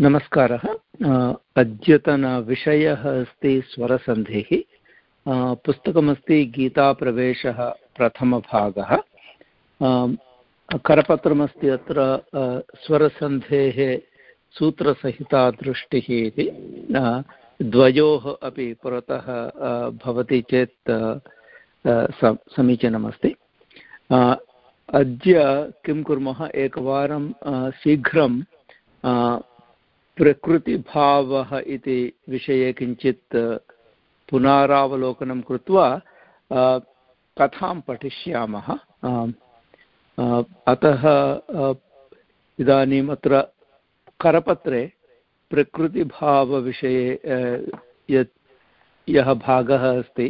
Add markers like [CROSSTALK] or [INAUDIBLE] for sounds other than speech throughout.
नमस्कारः। अद्यतनविषयः अस्ति स्वरसन्धिः। पुस्तकमस्ति गीताप्रवेशः प्रथमभागः। करपत्रमस्ति अत्र स्वरसन्धेः सूत्रसहिता दृष्टिः इति द्वयोः अपि पुरतः भवति चेत् समीचीनमस्ति। अद्य किं कुर्मः? एकवारं शीघ्रं प्रकृतिभावः इति विषये किञ्चित् पुनरावलोकनं कृत्वा कथां पठिष्यामः। अतः इदानीम् अत्र करपत्रे प्रकृतिभावविषये यत् यः भागः अस्ति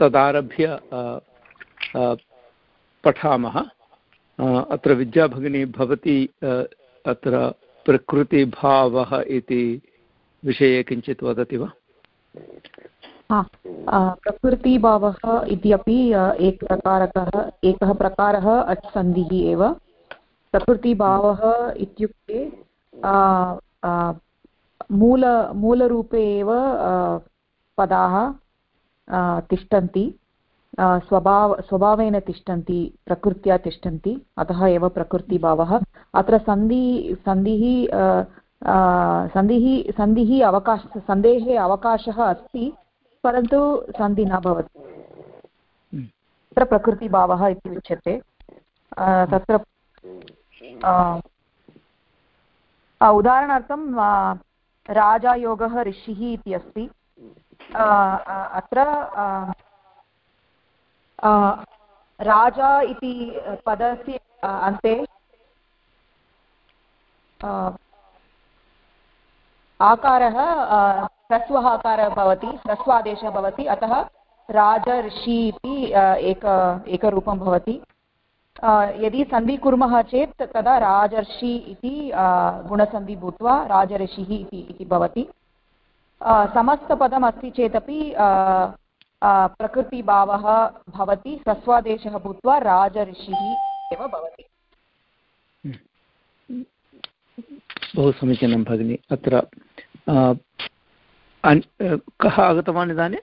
तदारभ्य पठामः। अत्र विद्याभगिनी भवती अत्र प्रकृतिभावः इति विषये किञ्चित् वदति वा? प्रकृतिभावः इत्यपि एक प्रकारकः, एकः प्रकारः अच्सन्धिः एव। प्रकृतिभावः इत्युक्ते मूल, मूलरूपे एव पदाः तिष्ठन्ति। स्वभाव, स्वभावेन तिष्ठन्ति, प्रकृत्या तिष्ठन्ति, अतः एव प्रकृतिभावः। अत्र सन्धि, सन्धिः सन्धिः सन्धिः अवकाश सन्धेः अवकाशः अस्ति, परन्तु सन्धि न भवति। तत्र प्रकृतिभावः इति उच्यते। तत्र उदाहरणार्थं राजायोगः ऋषिः इति अस्ति। अत्र राजा इति पदस्य अन्ते। आकारः ह्रस्वः आकारः भवति, ह्रस्वादेशः भवति, अतः राज ऋषि इति एक, एकरूपं भवति। यदि सन्धि कुर्मः चेत् तदा राजर्षि इति गुणसन्धि भूत्वा राजऋषिः इति भवति। समस्तपदम् अस्ति चेदपि प्रकृतिभावः भवति ह्रस्वादेशः भूत्वा राजऋषिः एव भवति। बहु समीचीनं भगिनि अत्र कः आगतवान् इदानीं?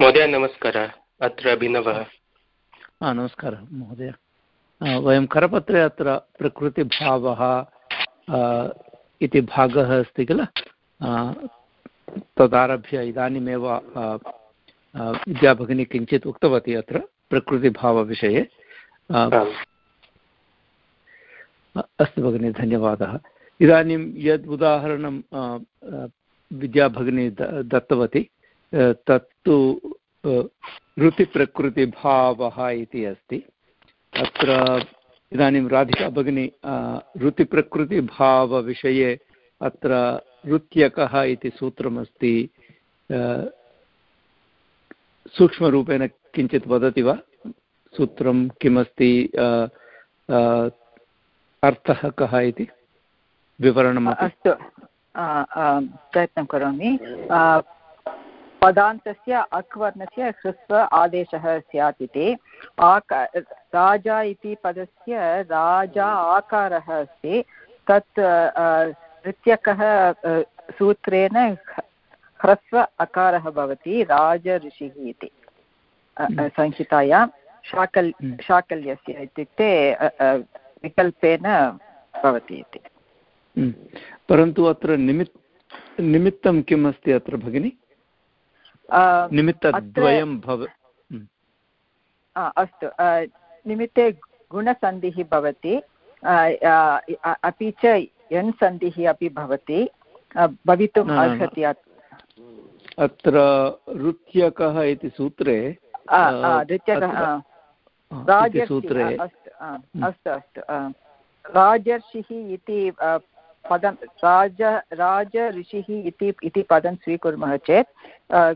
महोदय नमस्कारः अत्र अभिनवः। नमस्कारः महोदय। वयं करपत्रे अत्र प्रकृतिभावः इति भागः अस्ति किल? तदारभ्य इदानीमेव विद्याभगिनी किञ्चित् उक्तवती अत्र प्रकृतिभावविषये। अस्तु भगिनि धन्यवादः। इदानीं यद् उदाहरणं विद्याभगिनी दत्तवती तत्तु ऋतिप्रकृतिभावः इति अस्ति। अत्र इदानीं राधिका भगिनी ऋतिप्रकृतिभावविषये अत्र ऋत्यकः इति सूत्रमस्ति सूक्ष्मरूपेण किञ्चित् वदति वा? सूत्रं किमस्ति अर्थः कः इति? विवरणम् अस्तु प्रयत्नं करोमि। पदान्तस्य, अक्वर्णस्य, ह्रस्व आदेशः स्यात् इति। आक, राजा इति पदस्य राजा आकारः अस्ति। तत् ऋत्यकः सूत्रेण ह्रस्व अकारः भवति राजऋषिः इति संहितायां शाकल् हम्म। शाकल्यस्य इत्युक्ते विकल्पेन भवति इति हम्म। परन्तु अत्र निमित् निमित्तं किम् अस्ति अत्र भगिनि निमित्तद्वयं भव हम्म। अस्तु निमित्ते गुणसन्धिः भवति अपि च यन् सन्धिः अपि भवति भवितुम् अर्हति अत्र ऋत्यकः इति सूत्रे सूत्रे। अस्तु अस्तु अस्तु राजर्षिः इति पदं राज राजऋषिः इति इति पदं स्वीकुर्मः चेत्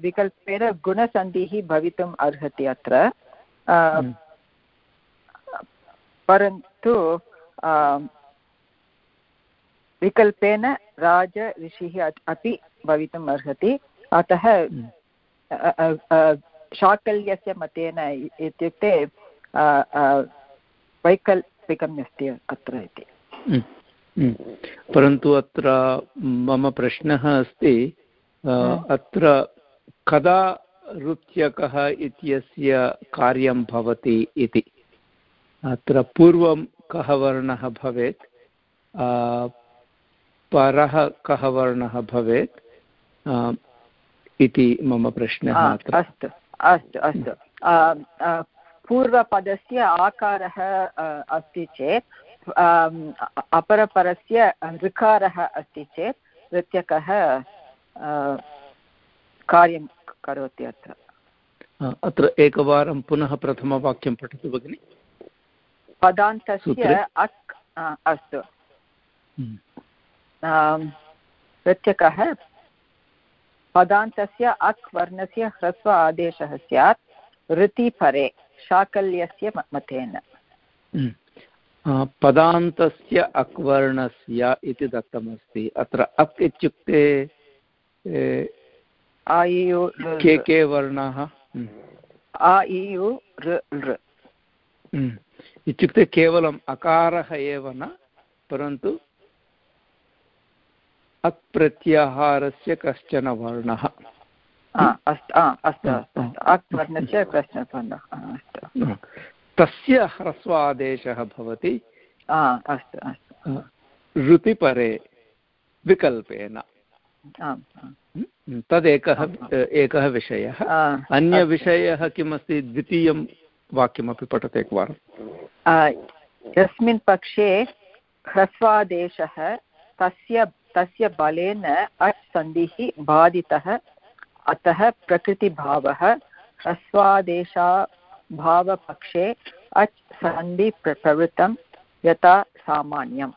विकल्पेन गुणसन्धिः भवितुम् अर्हति अत्र। हम्म। परन्तु विकल्पेन राज ऋषिः अपि भवितुम् अर्हति। अतः शाकल्यस्य मतेन इत्युक्ते वैकल्पिकम् अस्ति अत्र इति। हम्म। परन्तु अत्र मम प्रश्नः अस्ति अत्र कदा रुच्यकः इत्यस्य कार्यं भवति इति? अत्र पूर्वं कः वर्णः भवेत्? परः कः वर्णः भवेत्? इति मम प्रश्नः अस्तु अस्तु अस्तु। पूर्वपदस्य आकारः अस्ति चेत् अपरपरस्य ऋकारः अस्ति चेत् नृत्यकः कार्यं करोति अत्र। अत्र एकवारं पुनः प्रथमवाक्यं पठतु भगिनि। पदान्तस्य अक् अस्तु। प्रत्यकः हम्म। पदान्तस्य अक् वर्णस्य ह्रस्व आदेशः स्यात् ऋतिपरे शाकल्यस्य मतेन हम्म। पदान्तस्य अक् वर्णस्य इति दत्तमस्ति अत्र अक् इत्युक्ते के के वर्णाः हम्म। आ इयु ऋ इत्युक्ते केवलम् अकारः एव न परन्तु अप्रत्याहारस्य कश्चन वर्णः। तस्य ह्रस्वादेशः भवति। अस्तु ऋतिपरे विकल्पेन। तदेकः एकः विषयः। अन्यविषयः किमस्ति? द्वितीयं वाक्यमपि पठतु एकवारं। यस्मिन् पक्षे ह्रस्वादेशः तस्य तस्य बलेन अच् सन्धिः बाधितः अतः प्रकृतिभावः ह्रस्वादेशाभावपक्षे अच् सन्धि प्रवृत्तं यथा सामान्यम्।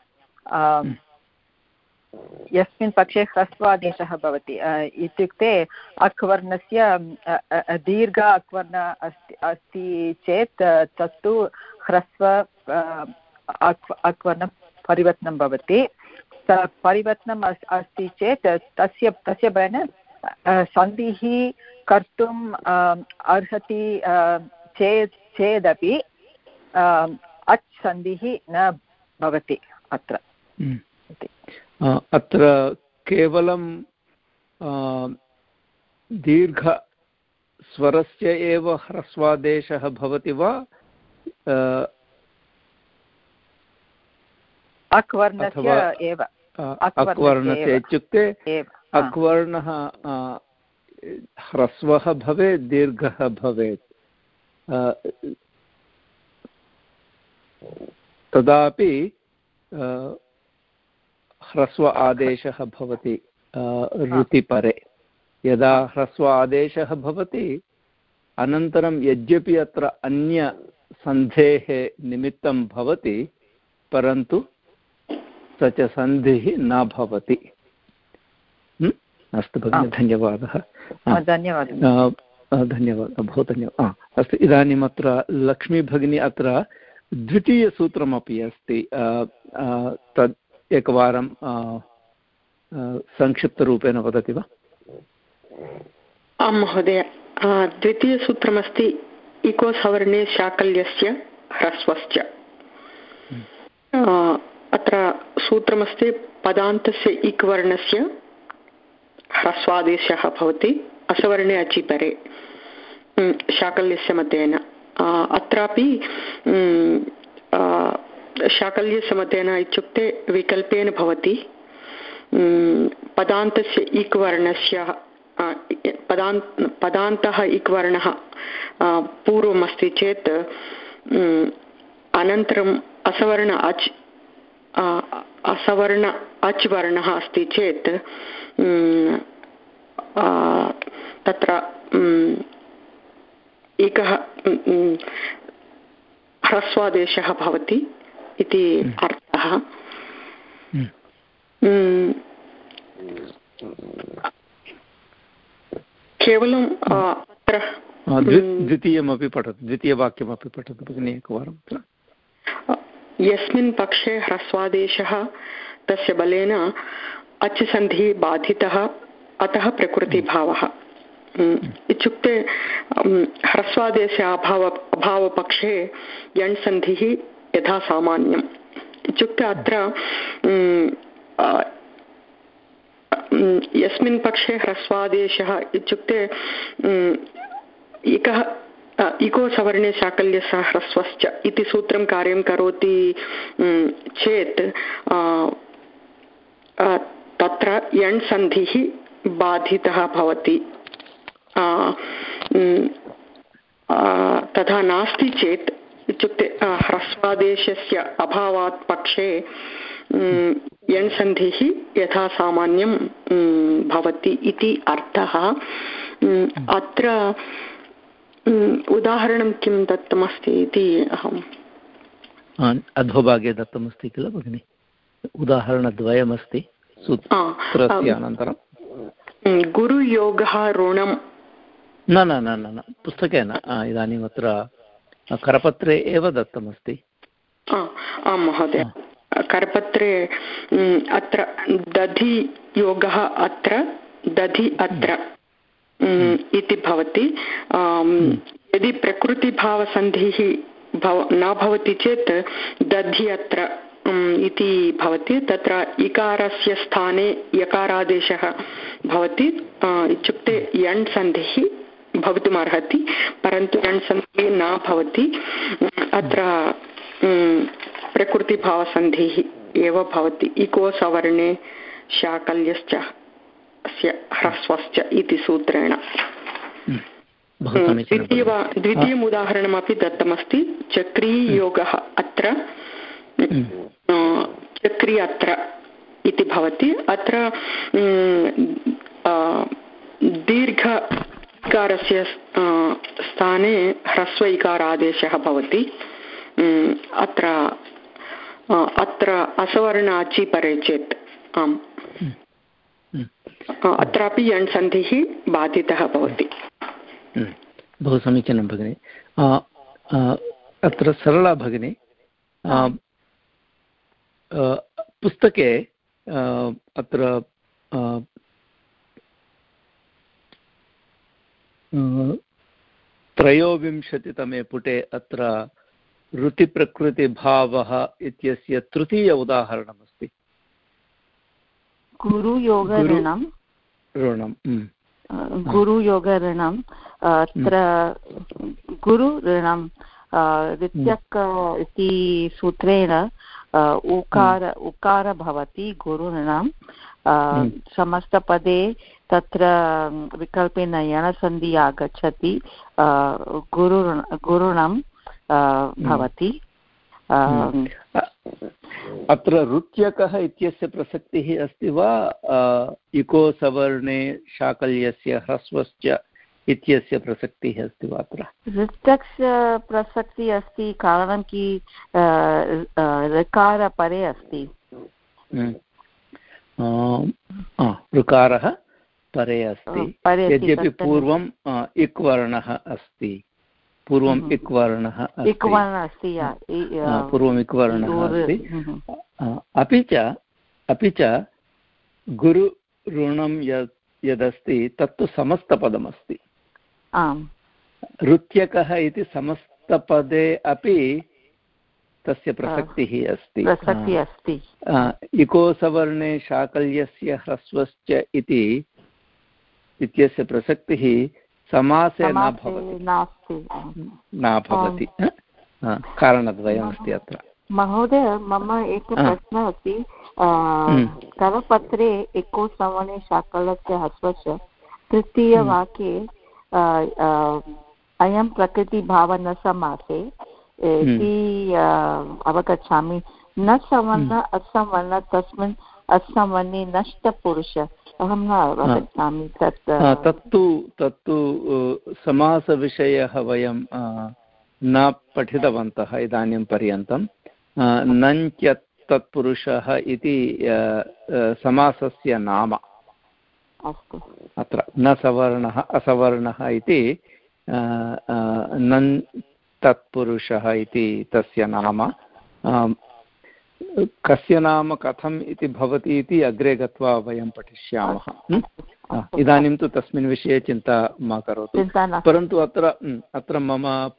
यस्मिन् पक्षे ह्रस्वादेशः भवति। इत्युक्ते अक्वर्णस्य दीर्घ अक्वर्ण अस्ति अस्ति चेत् तत्तु ह्रस्व अक्वर्णं परिवर्तनं भवति। परिवर्तनम् अस् अस्ति चेत् तस्य तस्य बलेन सन्धिः कर्तुम् अर्हति चेत् चेदपि अच् सन्धिः न भवति अत्र। हम्म। अत्र केवलं दीर्घस्वरस्य एव ह्रस्वादेशः भवति वा? अक्वर्णस्य एव। अक्वर्णस्य इत्युक्ते अक्वर्णः ह्रस्वः भवेत् दीर्घः भवेत्। तदापि ह्रस्व आदेशः भवति ऋतिपरे। यदा ह्रस्व आदेशः भवति अनन्तरं यद्यपि अत्र अन्यसन्धेः निमित्तं भवति परन्तु स च सन्धिः न भवति। अस्तु भगिनि धन्यवादः। धन्यवादः। धन्यवादः बहु धन्यवादः। अस्तु इदानीम् अत्र लक्ष्मीभगिनी अत्र द्वितीयसूत्रमपि अस्ति। तद् एकवारं संक्षिप्तरूपेण वदति वा? आं महोदय। द्वितीयसूत्रमस्ति इको सवर्णे शाकल्यस्य ह्रस्वश्च। अत्र सूत्रमस्ति पदान्तस्य इक् वर्णस्य ह्रस्वादेशः भवति, असवर्णे अचिपरे शाकल्यस्य मतेन। अत्रापि शाकल्यसमतेन इत्युक्ते विकल्पेन भवति। पदान्तस्य इक् वर्णस्य पदान्त पदान्तः इक् वर्णः पूर्वमस्ति चेत् अनन्तरम् असवर्ण अच् असवर्ण अच् वर्णः अस्ति चेत् तत्र एकः ह्रस्वादेशः भवति इति। अर्थः। केवलं अत्र द्वितीयमपि पठतु द्वितीयवाक्यमपि पठतु भगिनि एकवारं यस्मिन् पक्षे ह्रस्वादेशः, तस्य बलेन अच् सन्धिः बाधितः, अतः प्रकृतिभावः। इत्युक्ते ह्रस्वादेश अभाव, अभावपक्षे यण् सन्धिः यथा सामान्यं इत्युक्ते अत्र यस्मिन् पक्षे ह्रस्वादेशः इत्युक्ते एकः इको सवर्णे साकल्यस्य ह्रस्वश्च इति सूत्रं कार्यं करोति चेत् तत्र यण् बाधितः भवति। तथा नास्ति चेत् इत्युक्ते ह्रस्वादेशस्य अभावात् पक्षे यण् यथा सामान्यं भवति इति अर्थः। अत्र उदाहरणं किं दत्तमस्ति इति अहम् अधोभागे दत्तमस्ति किल भगिनि? उदाहरणद्वयमस्ति अनन्तरं। गुरुयोगः ऋणं न न न न न पुस्तके न इदानीम् अत्र करपत्रे एव दत्तमस्ति। आं महोदय। करपत्रे अत्र दधि योगः अत्र दधि अत्र। इति भवति। यदि प्रकृतिभावसन्धिः भव न भवति चेत् दधि अत्र इति भवति। तत्र इकारस्य स्थाने यकारादेशः भवति। इत्युक्ते यण् सन्धिः भवितुमर्हति परन्तु यण् सन्धिः न भवति। अत्र प्रकृतिभावसन्धिः एव भवति। इको सवर्णे शाकल्यश्च। ह्रस्वश्च इति सूत्रेण। द्वितीय द्वितीयम् उदाहरणमपि दत्तमस्ति चक्रीयोगः अत्र। चक्री अत्र इति भवति। अत्र दीर्घ इकारस्य स्थाने ह्रस्व इकारादेशः भवति। अत्र अत्र असवर्ण अचि परे चेत्। आम्। अत्रापि यण् सन्धिः बाधितः भवति। बहु समीचीनं भगिनि। अत्र सरला भगिनि पुस्तके अत्र त्रयोविंशतितमे पुटे अत्र ऋतिप्रकृतिभावः इत्यस्य तृतीय उदाहरणमस्ति। गुरुयोगऋणं ऋणं गुरुयोगऋणम् अत्र गुरुऋणं ऋत्यक् इति सूत्रेण उकार उकार भवति गुरुऋणं समस्तपदे तत्र विकल्पेन यणसन्धि आगच्छति। गुरु गुरुणं भवति। अत्र ऋत्यकः इत्यस्य प्रसक्तिः अस्ति वा? इको सवर्णे शाकल्यस्य ह्रस्वश्च इत्यस्य प्रसक्तिः अस्ति वा अत्र? ऋतक्स् प्रसक्तिः अस्ति कारणं कि ऋकारपरे अस्ति। ऋकारः परे अस्ति। यद्यपि पूर्वम् इक् वर्णः अस्ति। पूर्वम् हम्म। इक् वर्णः इक् वर्णः अस्ति पूर्वम् इक् वर्णः अस्ति। हम्म। अपि च अपि च गुरु ऋणं यत् यदस्ति तत्तु समस्तपदमस्ति। आम्। ऋत्यकः इति समस्तपदे अपि तस्य प्रसक्तिः अस्ति। प्रसक्तिः अस्ति। इको शाकल्यस्य ह्रस्वश्च इति इत्यस्य प्रसक्तिः समासे न भवति। न भवति। कारणद्वयमस्ति अत्र। महोदय मम एकः प्रश्नः अस्ति। हम्म। करपत्रे एको सवर्णे शाकलस्य हस्वस्य तृतीयवाक्ये अयं प्रकृतिभावः न समासे इति हम्म। अवगच्छामि। न सवर्ण हम्म। असवर्ण तस्मिन् असवर्णे नष्टपुरुष। अहं न अवगच्छामि तत् तत्तु तत्तु समासविषयः वयं न पठितवन्तः इदानीं पर्यन्तं नञ्च तत्पुरुषः इति समासस्य नाम। अत्र न सवर्णः असवर्णः इति नन् तत्पुरुषः इति तस्य नाम। कस्य नाम कथम् इति भवति इति अग्रे गत्वा वयं पठिष्यामः इदानीं तु तस्मिन् विषये चिन्ता मा करोतु। परन्तु अत्र अत्र मम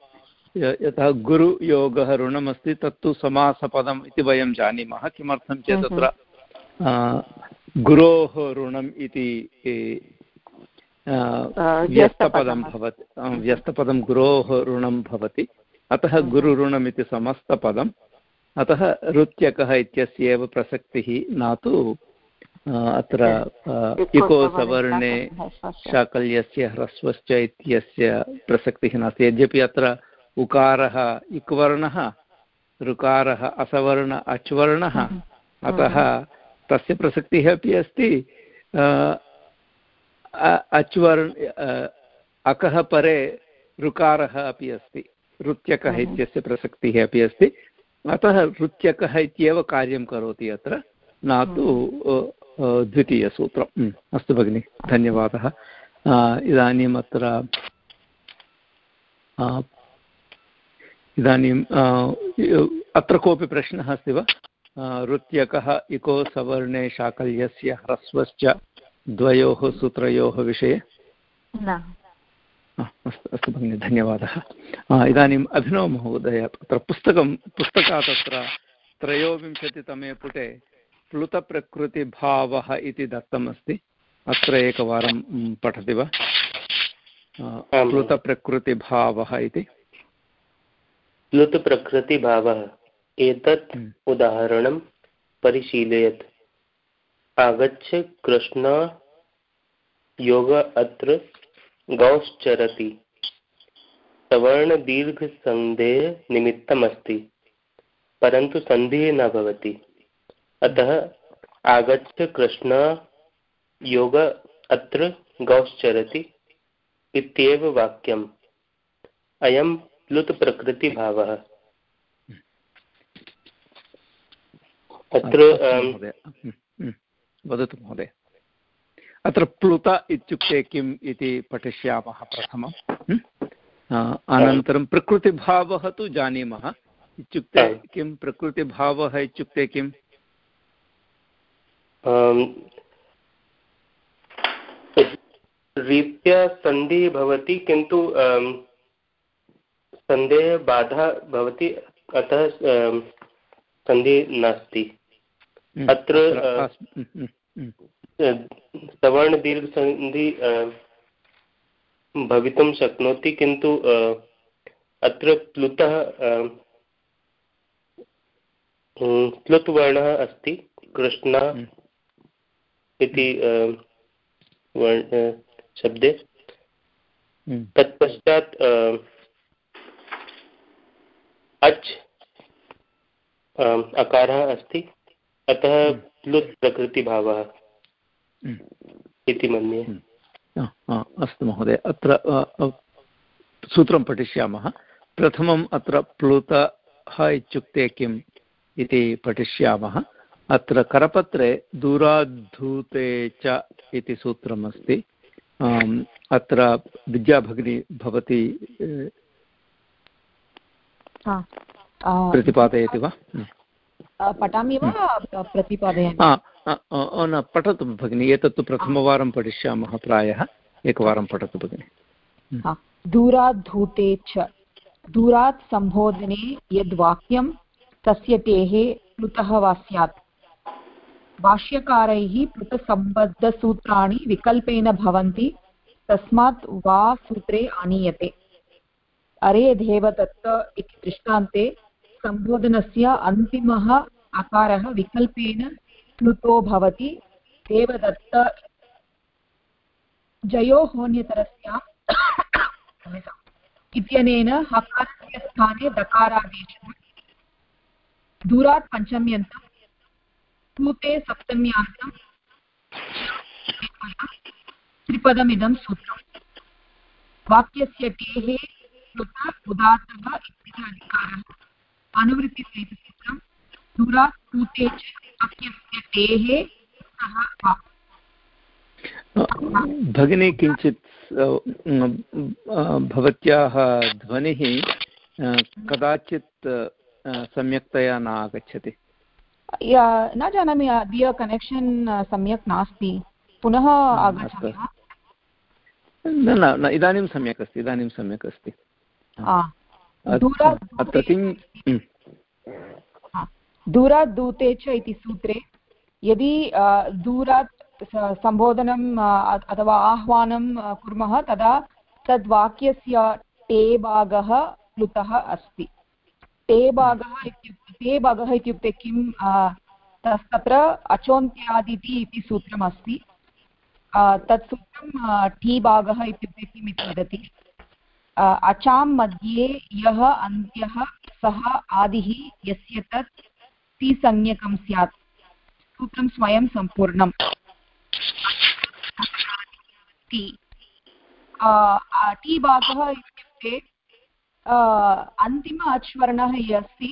यतः गुरुयोगः ऋणमस्ति तत्तु समासपदम् इति वयं जानीमः। किमर्थं चेत् तत्र गुरोः ऋणम् इति व्यस्तपदं भवति। व्यस्तपदं गुरोः ऋणं भवति। अतः गुरुऋणम् इति समस्तपदम्। अतः ऋत्यकः इत्यस्य एव प्रसक्तिः न तु अत्र इको सवर्णे शाकल्यस्य ह्रस्वश्च इत्यस्य प्रसक्तिः नास्ति। यद्यपि अत्र उकारः इक्वर्णः ऋकारः असवर्ण अच्वर्णः अतः तस्य प्रसक्तिः अपि अस्ति। अच्वर्ण अकः परे ऋकारः अपि अस्ति। ऋत्यकः इत्यस्य प्रसक्तिः अपि अस्ति। अतः ऋत्यकः इत्येव कार्यं करोति अत्र न तु द्वितीयसूत्रम्। अस्तु भगिनि धन्यवादः। इदानीम् अत्र इदानीम् अत्र कोऽपि प्रश्नः अस्ति वा? ऋत्यकः इको सवर्णे शाकल्यस्य ह्रस्वश्च द्वयोः सूत्रयोः विषये? अस्तु अस्तु भगिनि धन्यवादः. इदानीम् अभिनव महोदय अत्र पुस्तकं पुस्तकात् अत्र त्रयोविंशतितमे पुटे प्लुतप्रकृतिभावः इति दत्तमस्ति. अत्र एकवारं पठति वा? प्लुतप्रकृतिभावः इति. प्लुतप्रकृतिभावः। एतत्। उदाहरणं परिशीलयत्। आगच्छ कृष्ण योग अत्र गौश्चरति। सवर्णदीर्घसन्धेः निमित्तमस्ति परन्तु सन्धिः न भवति। अतः आगच्छ कृष्ण योग अत्र गौश्चरति इत्येव वाक्यम्। अयं प्लुतप्रकृतिभावः अत्र वदतु महोदय। अत्र प्लुत इत्युक्ते किम् इति पठिष्यामः प्रथमम् अनन्तरं प्रकृतिभावः तु जानीमः। इत्युक्ते किं? प्रकृतिभावः इत्युक्ते किम्? रीत्या सन्धिः भवति किन्तु सन्धेः बाधा भवति अतः सन्धिः नास्ति। अत्र हम्म, हम्म, सवर्णदीर्घसन्धि भवितुं शक्नोति किन्तु अत्र प्लुतः प्लुत् वर्णः अस्ति कृष्ण इति शब्दे तत्पश्चात् अच् अकारः अस्ति अतः प्लुत् हम्म। प्रकृतिभावः हम्म। इति मन्ये। अस्तु महोदय। अत्र सूत्रं पठिष्यामः। प्रथमम् अत्र प्लुतः इत्युक्ते किम् इति पठिष्यामः। अत्र करपत्रे दूराद्धूते च इति सूत्रमस्ति। अत्र विद्याभगिनी भवती प्रतिपादयति वा? पठामि वा प्रतिपादयामि? न पठतु भगिनि एतत्तु प्रथमवारं पठिष्यामः प्रायः एकवारं पठतु भगिनि। दूरात् धूते च दूरात् सम्बोधने यद्वाक्यं तस्य तेः प्लुतः वा स्यात्। भाष्यकारैः प्लुतसम्बद्धसूत्राणि विकल्पेन भवन्ति तस्मात् वा सूत्रे आनीयते। अरे देवदत्त इति दृष्टान्ते सम्बोधनस्य अन्तिमः अकारः विकल्पेन प्लुतो भवति। देवदत्त जयोहोन्यतरस्य इत्यनेन हकारस्य स्थाने दकारादेशः। दूरात् पञ्चम्यन्तं प्लुते सप्तम्यान्तं त्रिपदमिदं सूत्रम् वाक्यस्य टेः उदात्तः इत्यस्य अधिकारः च सः भगिनी किञ्चित् भवत्याः ध्वनिः कदाचित् सम्यक्तया न आगच्छति न जानामि अद्य कनेक्षन् सम्यक् नास्ति। पुनः न न इदानीं सम्यक् अस्ति इदानीं सम्यक् अस्ति। दूरात् दूते च इति सूत्रे। यदि दूरात् सम्बोधनम् अथवा आह्वानं कुर्मः, तदा तद्वाक्यस्य टे भागः प्लुतः अस्ति। टे भागः इत्युक्ते, ते भागः इत्युक्ते किं तत्र अचोन्त्यादिति इति सूत्रमस्ति। तत् सूत्रं टी भागः इत्युक्ते किम् इति वदति। अचां मध्ये यः, अन्त्यः, सः, आदिः, यस्य तत् तिसंज्ञकं स्यात्। सूत्रं स्वयं सम्पूर्णम्। टी भागः इत्युक्ते अन्तिम अच्वर्णः यः अस्ति,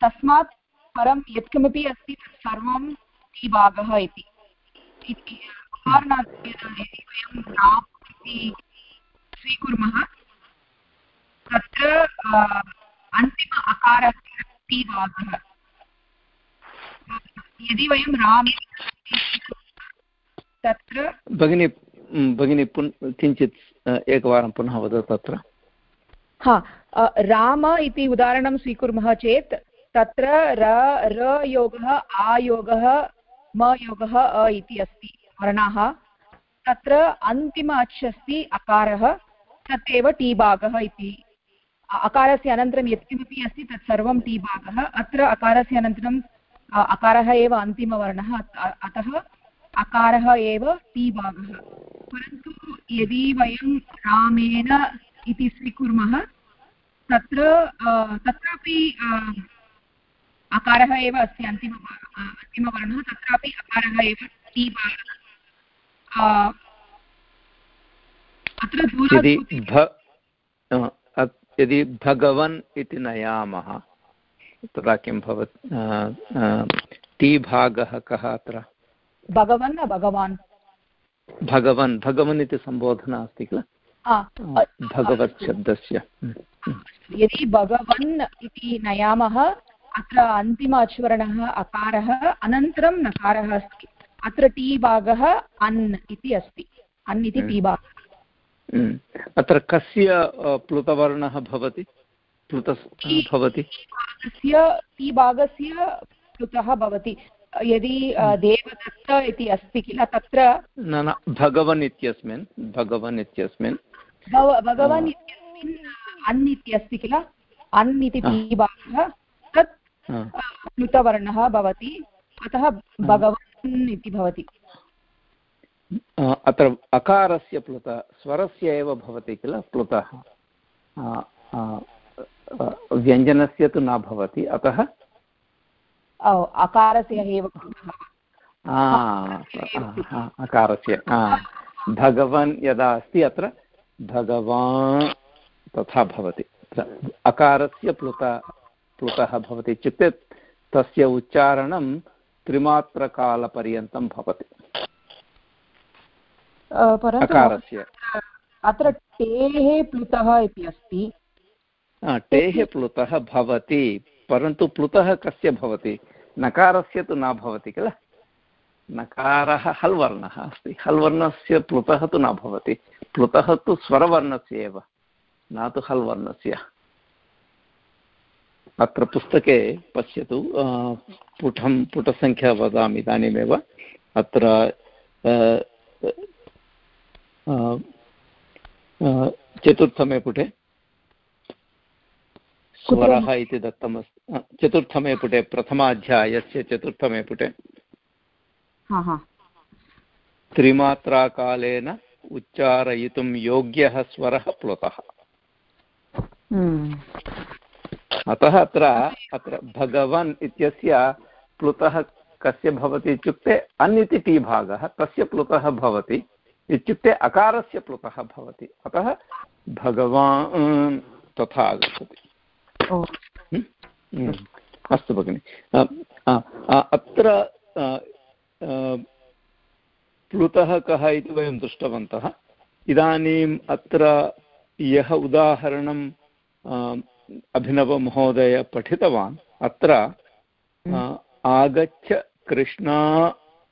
तस्मात् परं यत्किमपि अस्ति तत् सर्वं टी भागः इति। उदाहरणार्थं यदि वयं राम् इति स्वीकुर्मः, तत्र अन्तिम अकारस्य टी भागः। यदि वयं राम् तत्र भगिनी भगिनी किञ्चित् एकवारं पुनः वदतु तत्र। हा राम इति उदाहरणं स्वीकुर्मः चेत् तत्र र र योगः आयोगः म योगः अ इति अस्ति वर्णाः। तत्र अन्तिम अच् अस्ति अकारः तत् टी भागः इति। अकारस्य अनन्तरं यत्किमपि अस्ति तत् सर्वं टी भागः। अत्र अकारस्य अनन्तरं अकारः एव अन्तिमवर्णः अतः अकारः एव टी भागः परन्तु यदि वयं रामेण इति स्वीकुर्मः तत्र तत्रापि अकारः एव अस्ति अन्तिम अन्तिमवर्णः तत्रापि अकारः एव टी भागः अत्र यदि भगवन् इति नयामः तदा किं भवत्? टी भागः कः अत्र? भगवन् भगवान्। भगवन् भगवन् इति सम्बोधना अस्ति किल? भगवत् शब्दस्य। यदि भगवन् इति नयामः अत्र अन्तिम अच्वर्णः अकारः अनन्तरं नकारः अस्ति। अत्र टी भागः अन् इति अस्ति। अन् इति टी भागः। अत्र कस्य प्लुतवर्णः भवति? प्लुत भवति। टी भागस्य प्लुतः भवति। यदि देवदत्त इति अस्ति किल तत्र न न भगवन् इत्यस्मिन् भगवन् इत्यस्मिन्। भगवान् इत्यस्मिन् अन् इत्यस्ति किल? अन् इति भागः तत् प्लुतवर्णः भवति। अतः भगवन् इति भवति। अत्र अकारस्य प्लुत स्वरस्य एव भवति किल प्लुतः व्यञ्जनस्य तु न भवति अतः अकारस्य एव अकारस्य भगवान् यदा अस्ति अत्र भगवान् तथा भवति अकारस्य प्लुत प्लुतः भवति इत्युक्ते तस्य उच्चारणं त्रिमात्रकालपर्यन्तं भवति। अकारस्य। अत्र टेः प्लुतः इति अस्ति। टेः प्लुतः भवति, परन्तु प्लुतः कस्य भवति? नकारस्य तु न भवति किल? नकारः हल् वर्णः अस्ति। हल् वर्णस्य प्लुतः तु न भवति। प्लुतः तु स्वरवर्णस्य एव, न तु हल् वर्णस्य अत्र पुस्तके पश्यतु पुटं पुटसङ्ख्या वदामि इदानीमेव। अत्र चतुर्थमे पुटे स्वरः इति दत्तमस्ति। चतुर्थमे पुटे प्रथमाध्यायस्य चतुर्थमे पुटे। त्रिमात्राकालेन उच्चारयितुं योग्यः स्वरः प्लुतः। हम्म। अतः अत्र अत्र भगवन् इत्यस्य प्लुतः कस्य भवति इत्युक्ते अन् इति टी भागः तस्य प्लुतः भवति इत्युक्ते अकारस्य प्लुतः भवति। अतः भगवान् तथा आगच्छति। अस्तु भगिनि। अत्र प्लुतः कः इति वयं दृष्टवन्तः। इदानीम् अत्र यः उदाहरणं अभिनवमहोदय पठितवान् अत्र हम्म। आगच्छ कृष्णा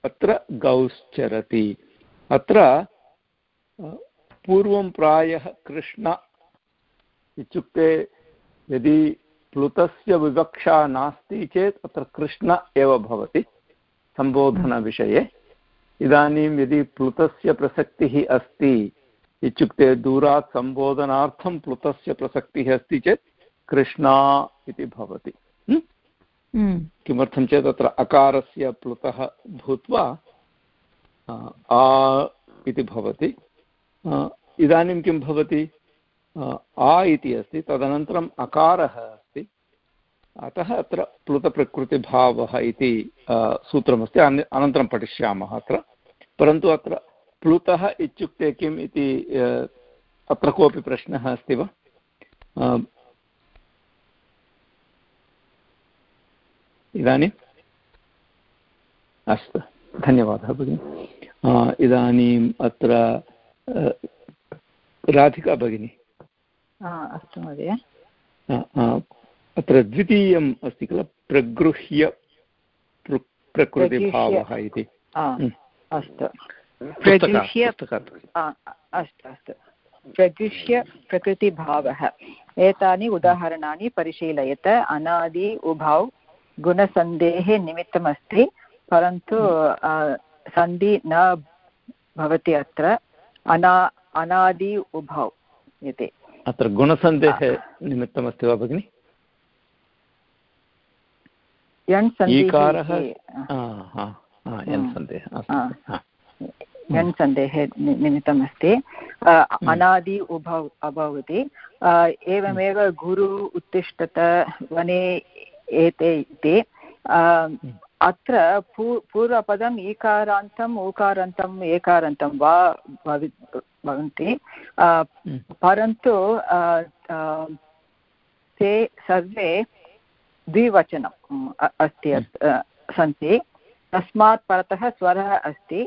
अत्र गौश्चरति। अत्र पूर्वं प्रायः कृष्ण इत्युक्ते यदि प्लुतस्य विवक्षा नास्ति चेत् अत्र कृष्ण एव भवति सम्बोधनविषये। इदानीं यदि प्लुतस्य प्रसक्तिः अस्ति इत्युक्ते दूरात् सम्बोधनार्थं प्लुतस्य प्रसक्तिः अस्ति चेत् कृष्णा इति भवति। किमर्थं चेत् अत्र अकारस्य प्लुतः भूत्वा आ इति भवति। इदानीं किं भवति? आ इति अस्ति तदनन्तरम् अकारः अस्ति। अतः अत्र प्लुतप्रकृतिभावः इति सूत्रमस्ति अनन्तरं पठिष्यामः अत्र। परन्तु अत्र प्लुतः इत्युक्ते किम् इति अत्र कोऽपि प्रश्नः अस्ति वा? इदानीम् अस्तु, धन्यवादः भगिनि। इदानीम् अत्र राधिका भगिनी। अस्तु महोदय। अत्र द्वितीयम् अस्ति किल प्रगृह्य प्रकृतिभावः इति। अस्तु। प्रगृह्य अस्तु अस्तु। प्रगृह्य प्रकृतिभावः। एतानि उदाहरणानि परिशीलयत। अनादि उभौ गुणसन्धेः निमित्तमस्ति परन्तु सन्धि न भवति अत्र। अना अनादि उभौ इति। अत्र गुणसन्धेः निमित्तमस्ति वा भगिनि? यण् सन्देः निमित्तमस्ति। हम्म। अनादि उभौ अभवति। एवमेव गुरु उत्तिष्ठत वने एते इति। हम्म। अत्र पू पूर्वपदम् ईकारान्तम् ऊकारान्तम् एकारान्तं वा भवि भवन्ति हम्म। परन्तु ते सर्वे द्विवचनम् अस्ति हम्म। सन्ति तस्मात् परतः स्वरः अस्ति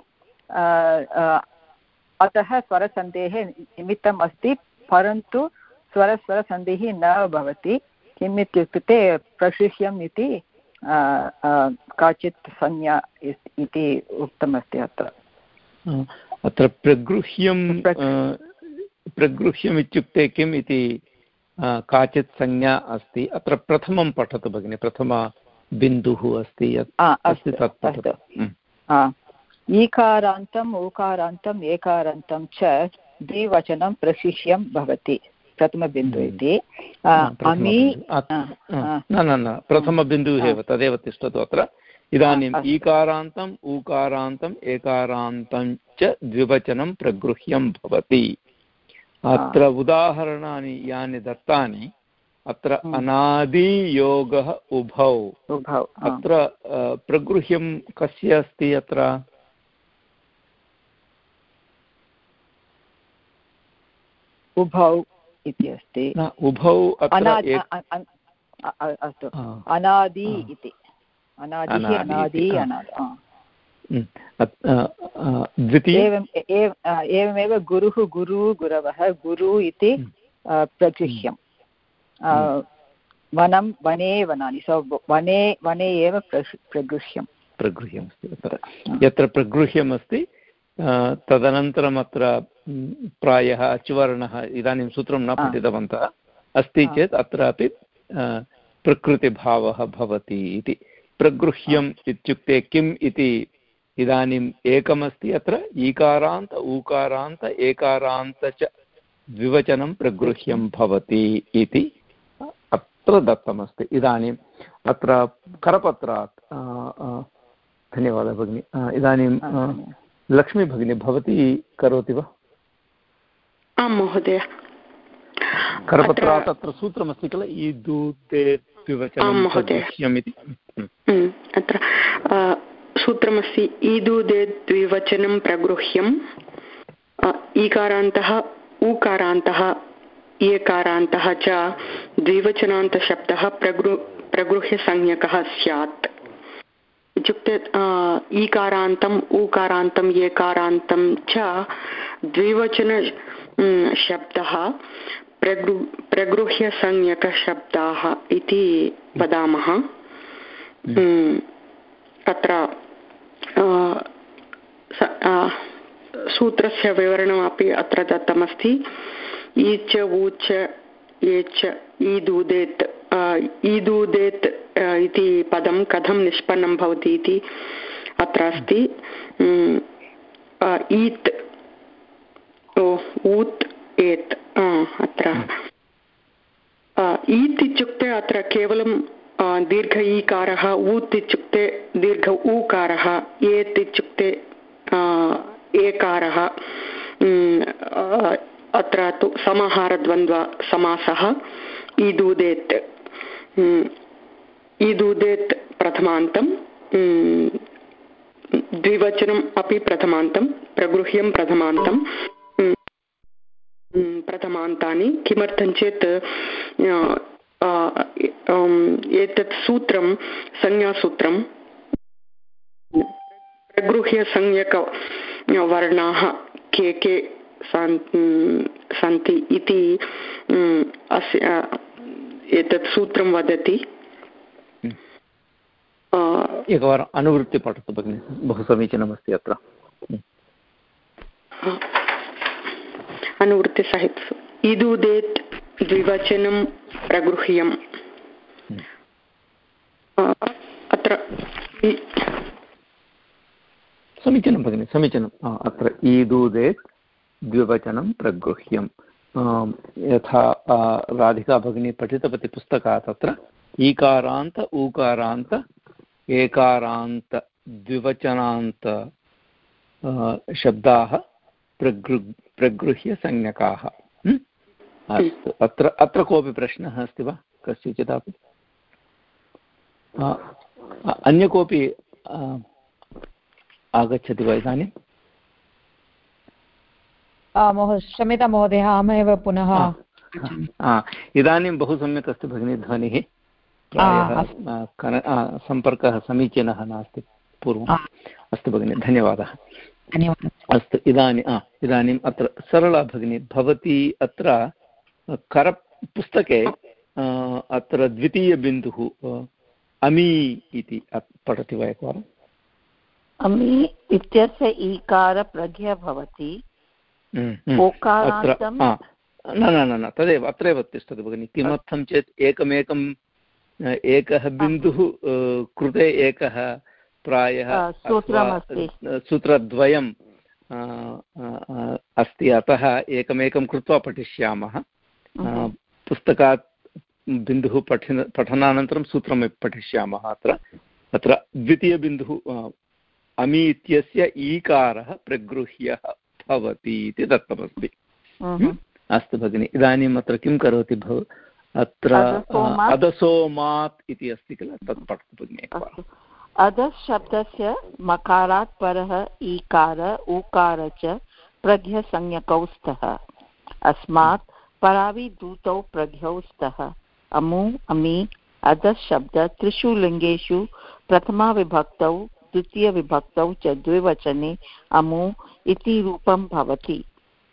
अतः स्वरसन्धेः निमित्तम् अस्ति परन्तु स्वरस्वरसन्धिः न भवति किम् इत्युक्ते प्रशिष्यम् इति काचित् संज्ञा इति उक्तमस्ति अत्र अत्र प्रगृह्यं प्रगृह्यम् इत्युक्ते किम् इति काचित् संज्ञा अस्ति अत्र प्रथमं पठतु भगिनि प्रथम बिन्दुः अस्ति अस्ति तत् पठतु ईकारान्तम् ऊकारान्तम् एकारान्तं च द्विवचनं प्रशिष्यं भवति प्रथमबिन्दुः। इति अमि न न न प्रथमबिन्दुः एव तदेव तिष्ठतु अत्र इदानीम् ईकारान्तम् ऊकारान्तम् एकारान्तं च द्विवचनं प्रगृह्यं भवति अत्र उदाहरणानि यानि दत्तानि अत्र। अनादियोगः उभौ उभौ अत्र प्रगृह्यं कस्य अस्ति अत्र उभौ इति अस्ति उभौ अस्तु। अनादि इति। अनादिः अनादि एवम् एवमेव गुरुः गुरु गुरवः गुरु इति प्रगृह्यं वनं वने वनानि सो वने वने एव प्रगृह्यं प्रगृह्यमस्ति यत्र प्रगृह्यमस्ति तदनन्तरम् अत्र प्रायः अचुवर्णः इदानीं सूत्रं न पठितवन्तः अस्ति चेत् अत्रापि प्रकृतिभावः भवति इति। प्रगृह्यम् इत्युक्ते किम् इति इदानीम् एकमस्ति अत्र ईकारान्त ऊकारान्त एकारान्त च द्विवचनं प्रगृह्यं भवति इति अत्र दत्तमस्ति। इदानीम् अत्र करपत्रात् धन्यवादः भगिनि। इदानीं लक्ष्मी भगिनी भवती करोति वा? आं महोदय। करपत्रात् अत्र सूत्रमस्ति किल अत्र सूत्रमस्ति ईदूदे द्विवचनं प्रगृह्यम्। ईकारान्तः ऊकारान्तः एकारान्तः च द्विवचनान्तशब्दः प्रगृ प्रगृह्यसंज्ञकः स्यात्। इत्युक्ते ईकारान्तम् ऊकारान्तम् एकारान्तं च द्विवचन शब्दः प्रगृ प्रगृह्यसंज्ञकशब्दाः इति वदामः। अत्र सूत्रस्य विवरणमपि अत्र दत्तमस्ति। ई च ऊ च ये च ईदुदेत् ईदुदेत् इति पदं कथं निष्पन्नं भवति इति अत्र अस्ति। ईत् ऊत् एत् अत्र। ईत् इत्युक्ते अत्र केवलं दीर्घ ईकारः, ऊत् इत्युक्ते दीर्घ ऊकारः, एत् इत्युक्ते एकारः अत्र तु समाहारद्वन्द्वसमासः ईदुदेत् ईदुदेत् प्रथमान्तं द्विवचनम् अपि प्रथमान्तं, प्रगृह्यं प्रथमान्तानि किमर्थं चेत् एतत् सूत्रं संज्ञासूत्रं वर्णाः के के सन्ति इति अस्य एतत् सूत्रं वदति। एकवारम् अनुवृत्ति पठतु भगिनि बहु समीचीनमस्ति अत्र। अनुवृत्तिसाहित्य इदुदेत् द्विवचनं प्रगृह्यम्। अत्र समीचीनं भगिनि समीचीनम् अत्र ईदुदेत् द्विवचनं प्रगृह्यं यथा राधिका भगिनी पठितवती पुस्तकात् तत्र ईकारान्त, ऊकारान्त, एकारान्त, द्विवचनान्त शब्दाः प्रगृ प्रगृह्य संज्ञकाः अस्तु अत्र अत्र कोऽपि प्रश्नः अस्ति वा? कस्यचिदापि? अन्य कोऽपि आगच्छति वा इदानीं? क्षम्यतां महोदय अहमेव पुनः इदानीं बहु सम्यक् अस्ति भगिनी ध्वनिः। सम्पर्कः समीचीनः नास्ति पूर्वम्। अस्तु भगिनि धन्यवादः। धन्यवादः। अस्तु इदानीं इदानीम् अत्र सरला भगिनी भवती अत्र करपुस्तके अत्र द्वितीयबिन्दुः अमी इति पठति वा एकवारम् अमी इत्यस्य ईकारप्रज्ञा भवति। हम्म, हम्म। न न न तदेव अत्रैव तिष्ठति भगिनि। किमर्थं चेत् एकमेकं एकः बिन्दुः कृते एकः प्रायः सूत्रद्वयम् अस्ति। अतः एकमेकं कृत्वा पठिष्यामः। पुस्तकात् बिन्दुः पठन पठनानन्तरं सूत्रं पठिष्यामः अत्र। अत्र द्वितीयबिन्दुः अमि इत्यस्य ईकारः प्रगृह्यः भवति इति दत्तमस्ति। अस्तु भगिनि इदानीम् अत्र किं करोति भव? अत्र अदसोमात् इति अस्ति किल? तत् पठतु भगिनि अधः शब्दस्य मकारात् परः ईकार ऊकार च प्रज्ञसंज्ञकौ स्तः अस्मात् पराविदूतौ प्रज्ञौ स्तः अमु, अमि अधः शब्द त्रिषु लिङ्गेषु प्रथमाविभक्तौ, द्वितीयविभक्तौ च द्विवचने अमु इति रूपं भवति।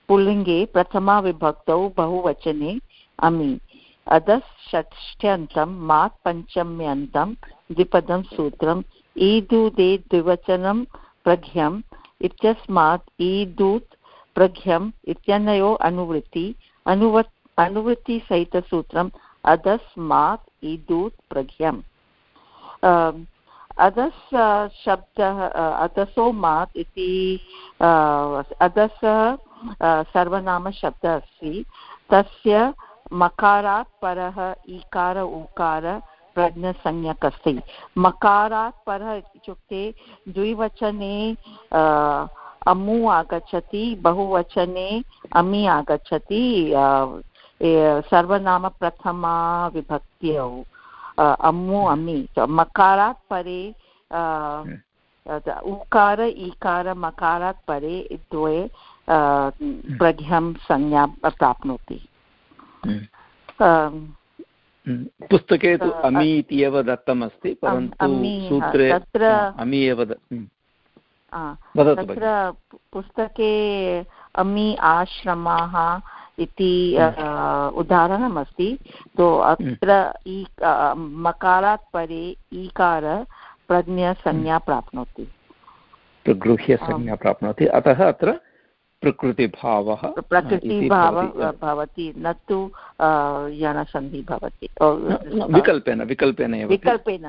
पुल्लिङ्गे प्रथमाविभक्तौ बहुवचने अमि। अधः षष्ठ्यन्तं मात् पञ्चम्यन्तं द्विपदं सूत्रम् ईदुदे द्विवचनं प्रघ्यम् इत्यस्मात् ईदूत् प्रघ्यम् इत्यनयो अनुवृत्ति अनुव अनुवृत्तिसहितसूत्रम् अधस्मात् ईदूत् प्रघ्यम् अधस् शब्दः अधसो मात् इति अधस सर्वनामशब्दः अस्ति। तस्य मकारात् परः, ईकार उकार प्रज्ञसंज्ञक् अस्ति मकारात् परः इत्युक्ते द्विवचने अमु आगच्छति बहुवचने अमि आगच्छति सर्वनामप्रथमा विभक्त्यौ अम्मु अमि मकारात् परे उकार ईकार मकारात् परे द्वे प्रज्ञं संज्ञा प्राप्नोति। पुस्तके तु अमि इति एव दत्तमस्ति परन्तु सूत्रे तत्र अमि एव तत्र पुस्तके अमि आश्रमाः इति उदाहरणमस्ति। तो अत्र ई मकारात् परे ईकार प्रज्ञसंज्ञा प्राप्नोति। प्रगृह्य संज्ञा प्राप्नोति। अतः अत्र प्रकृतिभावः प्रकृतिभावः भवति न तु यणसन्धि भवति। विकल्पेन विकल्पेन एव। विकल्पेन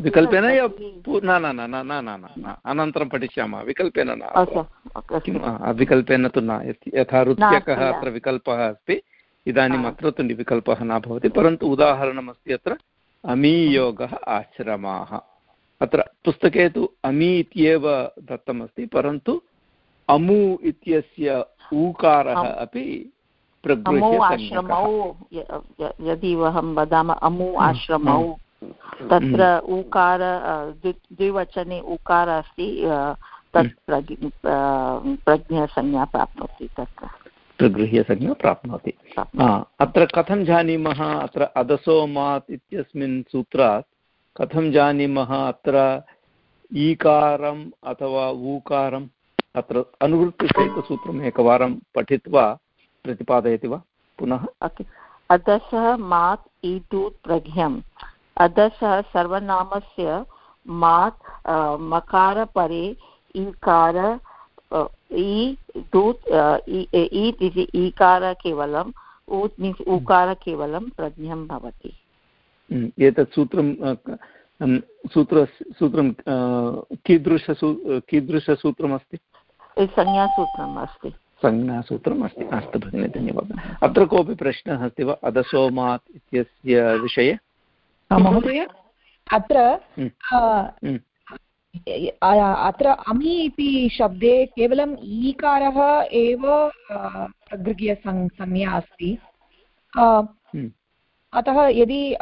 विकल्पेन। न न न न न न अनन्तरं पठिष्यामः विकल्पेन न विकल्पेन तु न यथा रुच्यकः अत्र विकल्पः अस्ति इदानीम् अत्र तु विकल्पः न भवति परन्तु उदाहरणमस्ति अत्र अमीयोगः आश्रमाः। अत्र पुस्तके तु अमी इत्येव दत्तमस्ति परन्तु अमु इत्यस्य ऊकारः अपि आश्रमौ यदि अहं वदामः अमु हम्म, आश्रमौ हम्म। तत्र हम्म। ऊकार द्विवचने ऊकार अस्ति तत् प्रज्ञसंज्ञा प्राप्नोति तत्र। प्रगृह्यसंज्ञा प्राप्नोति। अत्र कथं जानीमः अत्र अदसोमात् इत्यस्मिन् सूत्रात् कथं जानीमः अत्र ईकारम् अथवा ऊकारम्? अत्र अनुवृत्तिसहितसूत्रम् एकवारं पठित्वा प्रतिपादयति वा? पुनः? अदशः मात् ईटूत् प्रज्ञम्। अदशः सर्वनामस्य मात् मकारपरे ईकार इ दूत् ईत् इति ईकार केवलम् ऊत् मीन्स् ऊकार केवलं प्रज्ञं भवति। एतत् सूत्रं सूत्र सूत्रं कीदृशसू कीदृशसूत्रमस्ति? संज्ञासूत्रम् अस्ति। संज्ञासूत्रम् अस्ति। अस्तु भगिनि धन्यवादः। अत्र कोऽपि प्रश्नः अस्ति वा? अदसोमात् इत्यस्य विषये? महोदय अत्र अत्र अमि इति शब्दे केवलम् ईकारः एव प्रगृह्यसंज्ञा अस्ति। अतः यदि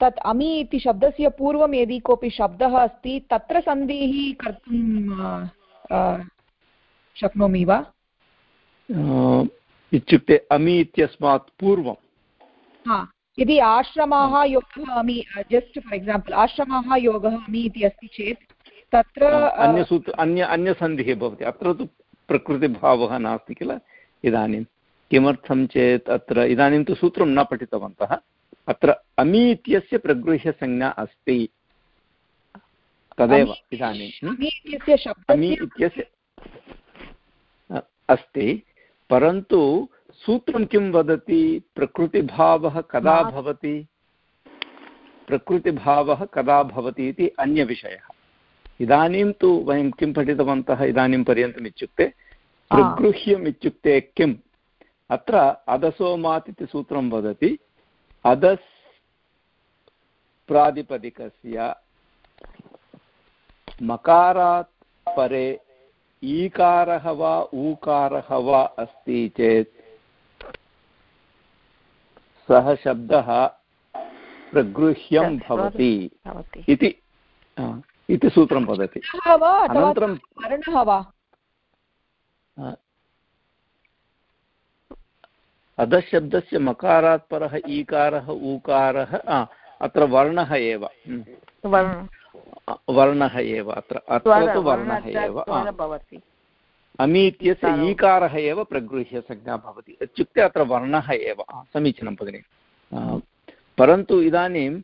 तत् अमि इति शब्दस्य पूर्वं यदि कोऽपि शब्दः अस्ति तत्र सन्धिः कर्तुं शक्नोमि वा? इत्युक्ते अमि इत्यस्मात् पूर्वं हा यदि आश्रमाः योगः अमि जस्ट् फार् एक्साम्पल् आश्रमाः योगः अमि इति अस्ति चेत् तत्र अन्यसूत्र अन्य अन्यसन्धिः भवति। अत्र तु प्रकृतिभावः नास्ति किल इदानीं। किमर्थं चेत् अत्र इदानीं तु सूत्रं न पठितवन्तः। अत्र अमी इत्यस्य प्रगृह्यसंज्ञा अस्ति। तदेव इदानीं अमी इत्यस्य अस्ति परन्तु सूत्रं किं वदति? प्रकृतिभावः कदा भवति? प्रकृतिभावः कदा भवति इति अन्यविषयः। इदानीं तु वयं किं पठितवन्तः इदानीं पर्यन्तम् इत्युक्ते प्रगृह्यम् इत्युक्ते किम्? अत्र अदसोमात् इति सूत्रं वदति। अदस् प्रातिपदिकस्य मकारात् परे ईकारः वा ऊकारः वा अस्ति चेत् सः शब्दः प्रगृह्यं भवति इति इति सूत्रं वदति। अनन्तरं वर्णः वा? अधशब्दस्य मकारात् परः ईकारः ऊकारः अत्र वर्णः एव। वर्णः एव अत्र अत्र तु वर्णः एव अमि इत्यस्य ईकारः एव प्रगृह्यसंज्ञा भवति। इत्युक्ते अत्र वर्णः एव समीचीनं भगिनि। परन्तु इदानीम्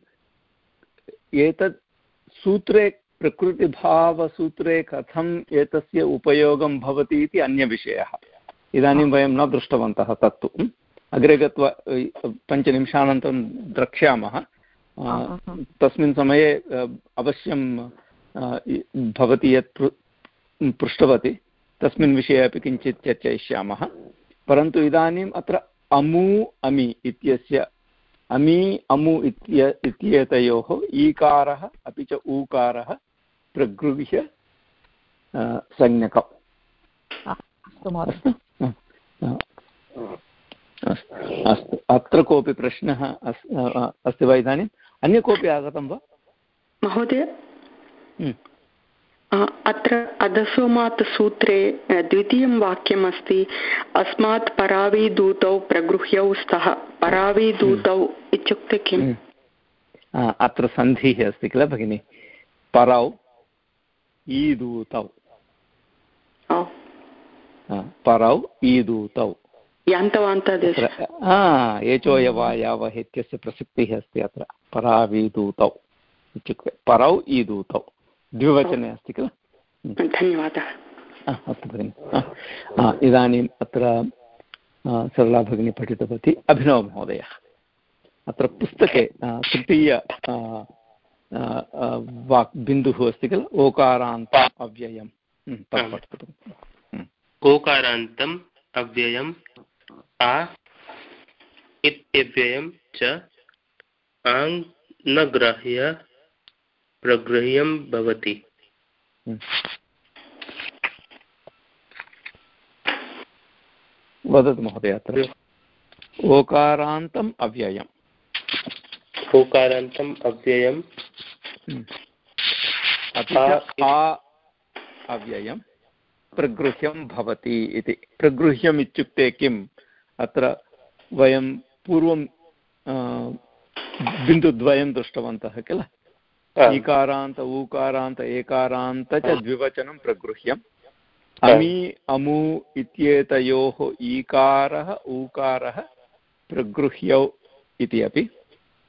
एतत् सूत्रे प्रकृतिभावसूत्रे कथम् एतस्य उपयोगं भवति इति अन्यविषयः। इदानीं वयं न दृष्टवन्तः तत्तु। अग्रे गत्वा पञ्चनिमिषानन्तरं द्रक्ष्यामः। तस्मिन् समये अवश्यं भवती यत् पृष्टवती तस्मिन् विषये अपि किञ्चित् चर्चयिष्यामः। परन्तु इदानीम् अत्र अमू अमि इत्यस्य अमी अमु इत्य इत्येतयोः ईकारः अपि च ऊकारः प्रगृह्य संज्ञकम्। अस्तु अत्र कोऽपि प्रश्नः अस्ति वा इदानीम्? अन्य कोऽपि आगतं वा? महोदय? हम्म। अत्र अधसोमात् सूत्रे द्वितीयं वाक्यम् अस्ति अस्मात् परावीदूतौ प्रगृह्यौ स्तः। परावीदूतौ इत्युक्ते किम्? हम्म। अत्र सन्धिः अस्ति किल भगिनि? परौ ईदूतौ। परौ ईदूतौ। एचो यवा यावः इत्यस्य प्रसक्तिः अस्ति अत्र। परावीदूतौ इत्युक्ते परौ ईदूतौ द्विवचने अस्ति किल? धन्यवादः। अस्तु भगिनि। इदानीम् अत्र सरला भगिनी पठितवती अभिनवमहोदयः अत्र पुस्तके तृतीय वाक् बिन्दुः अस्ति किल? ओकारान्त अव्ययं ओकारान्तम् अव्ययम्। आ इत्यव्ययं च आङ् न ग्राह्य प्रगृह्यं भवति। वदतु महोदय अत्र। ओकारान्तम् अव्ययम्। ओकारान्तम् अव्ययम्। हम्म। अव्ययं प्रगृह्यं भवति इति। प्रगृह्यम् इत्युक्ते किम्? अत्र वयं पूर्वं बिन्दुद्वयं दृष्टवन्तः किल? ईकारान्त ऊकारान्त एकारान्त च द्विवचनं प्रगृह्यम्। अमि अमु इत्येतयोः ईकारः ऊकारः प्रगृह्यौ इति अपि।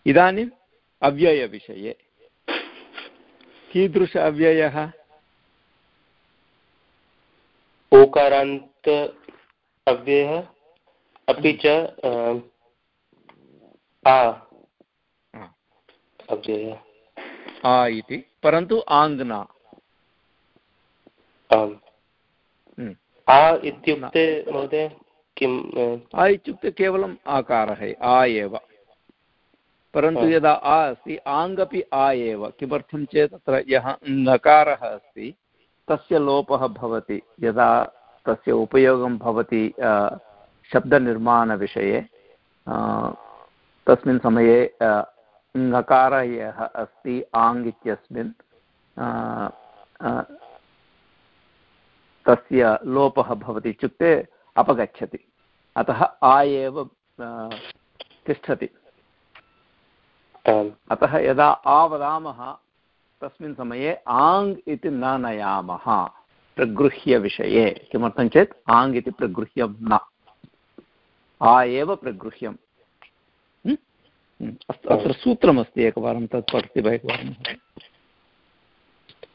इदानीम् अव्ययविषये। कीदृश अव्ययः? ओकारान्त अव्ययः? अपि च आ। इति परन्तु आङ्ना आम्। हम्म। आ इत्युक्ते महोदय किम् आ इत्युक्ते केवलम् आकारः आ एव। परन्तु यदा आ अस्ति आङ् अपि आ एव। किमर्थं चेत् तत्र यः ङकारः अस्ति तस्य लोपः भवति। यदा तस्य उपयोगं भवति शब्दनिर्माणविषये तस्मिन् समये ङकारः यः अस्ति आङ् इत्यस्मिन् तस्य लोपः भवति इत्युक्ते अपगच्छति। अतः आ एव तिष्ठति। अतः यदा आ वदामः तस्मिन् समये आङ् इति न नयामः प्रगृह्यविषये। किमर्थं चेत् आङ् इति प्रगृह्यं न। आ एव प्रगृह्यं अस्तु अत्र सूत्रमस्ति एकवारं तत् पठति वा एकवारं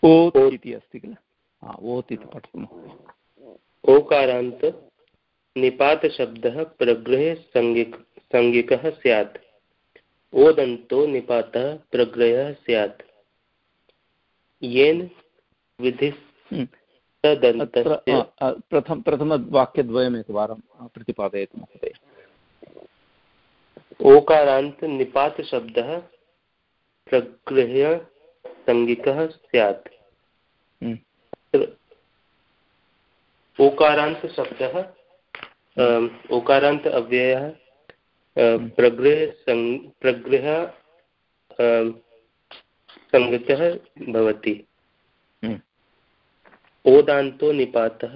ओत् इति अस्ति किल? ओत् इति पठतु। ओकारान्त निपातशब्दः प्रगृहे सङ्गिक सङ्गिकः स्यात्। ओदन्तो निपातः प्रगृहः स्यात्। येन विधि प्रथम प्रथमवाक्यद्वयम् एकवारं प्रतिपादयतु महोदय ओकारान्त निपात शब्दः प्रगृह्य सङ्गिकः स्यात् हम्म। ओकारान्त अव्ययः हम्म। प्रगृह प्रगृह सङ्गिकः भवति हम्म। ओदान्तो निपातः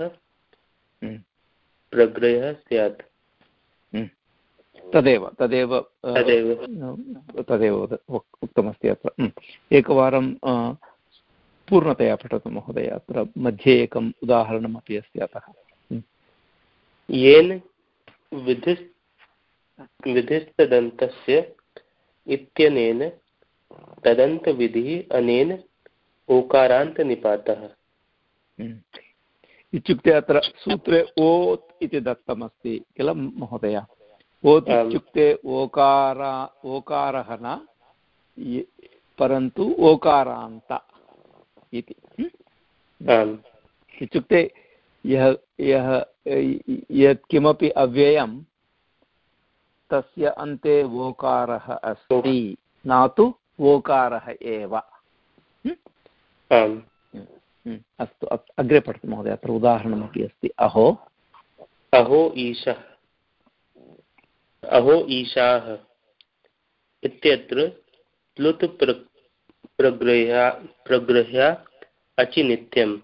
प्रगृहः स्यात्। तदेव तदेव तदेव। उक्तमस्ति अत्र। एकवारं पूर्णतया पठतु महोदय अत्र मध्ये एकम् उदाहरणमपि अस्ति अतः। येन विधि विधिस्तदन्तस्य इत्यनेन तदन्तविधिः अनेन ओकारान्तनिपातः। इत्युक्ते अत्र सूत्रे ओत् इति दत्तमस्ति किल महोदय ओत् इत्युक्ते ओकार ओकारः न परन्तु ओकारान्त इति इत्युक्ते यः यः यत्किमपि अव्ययं तस्य अन्ते ओकारः अस्ति न तु ओकारः एव अस्तु अग्रे पठतु महोदय अत्र उदाहरणमपि अस्ति। अहो। अहो ईशः। अहो ईशाः। इत्यत्र प्लुत् प्र प्रगृह्या प्रगृह्या अचिनित्यम्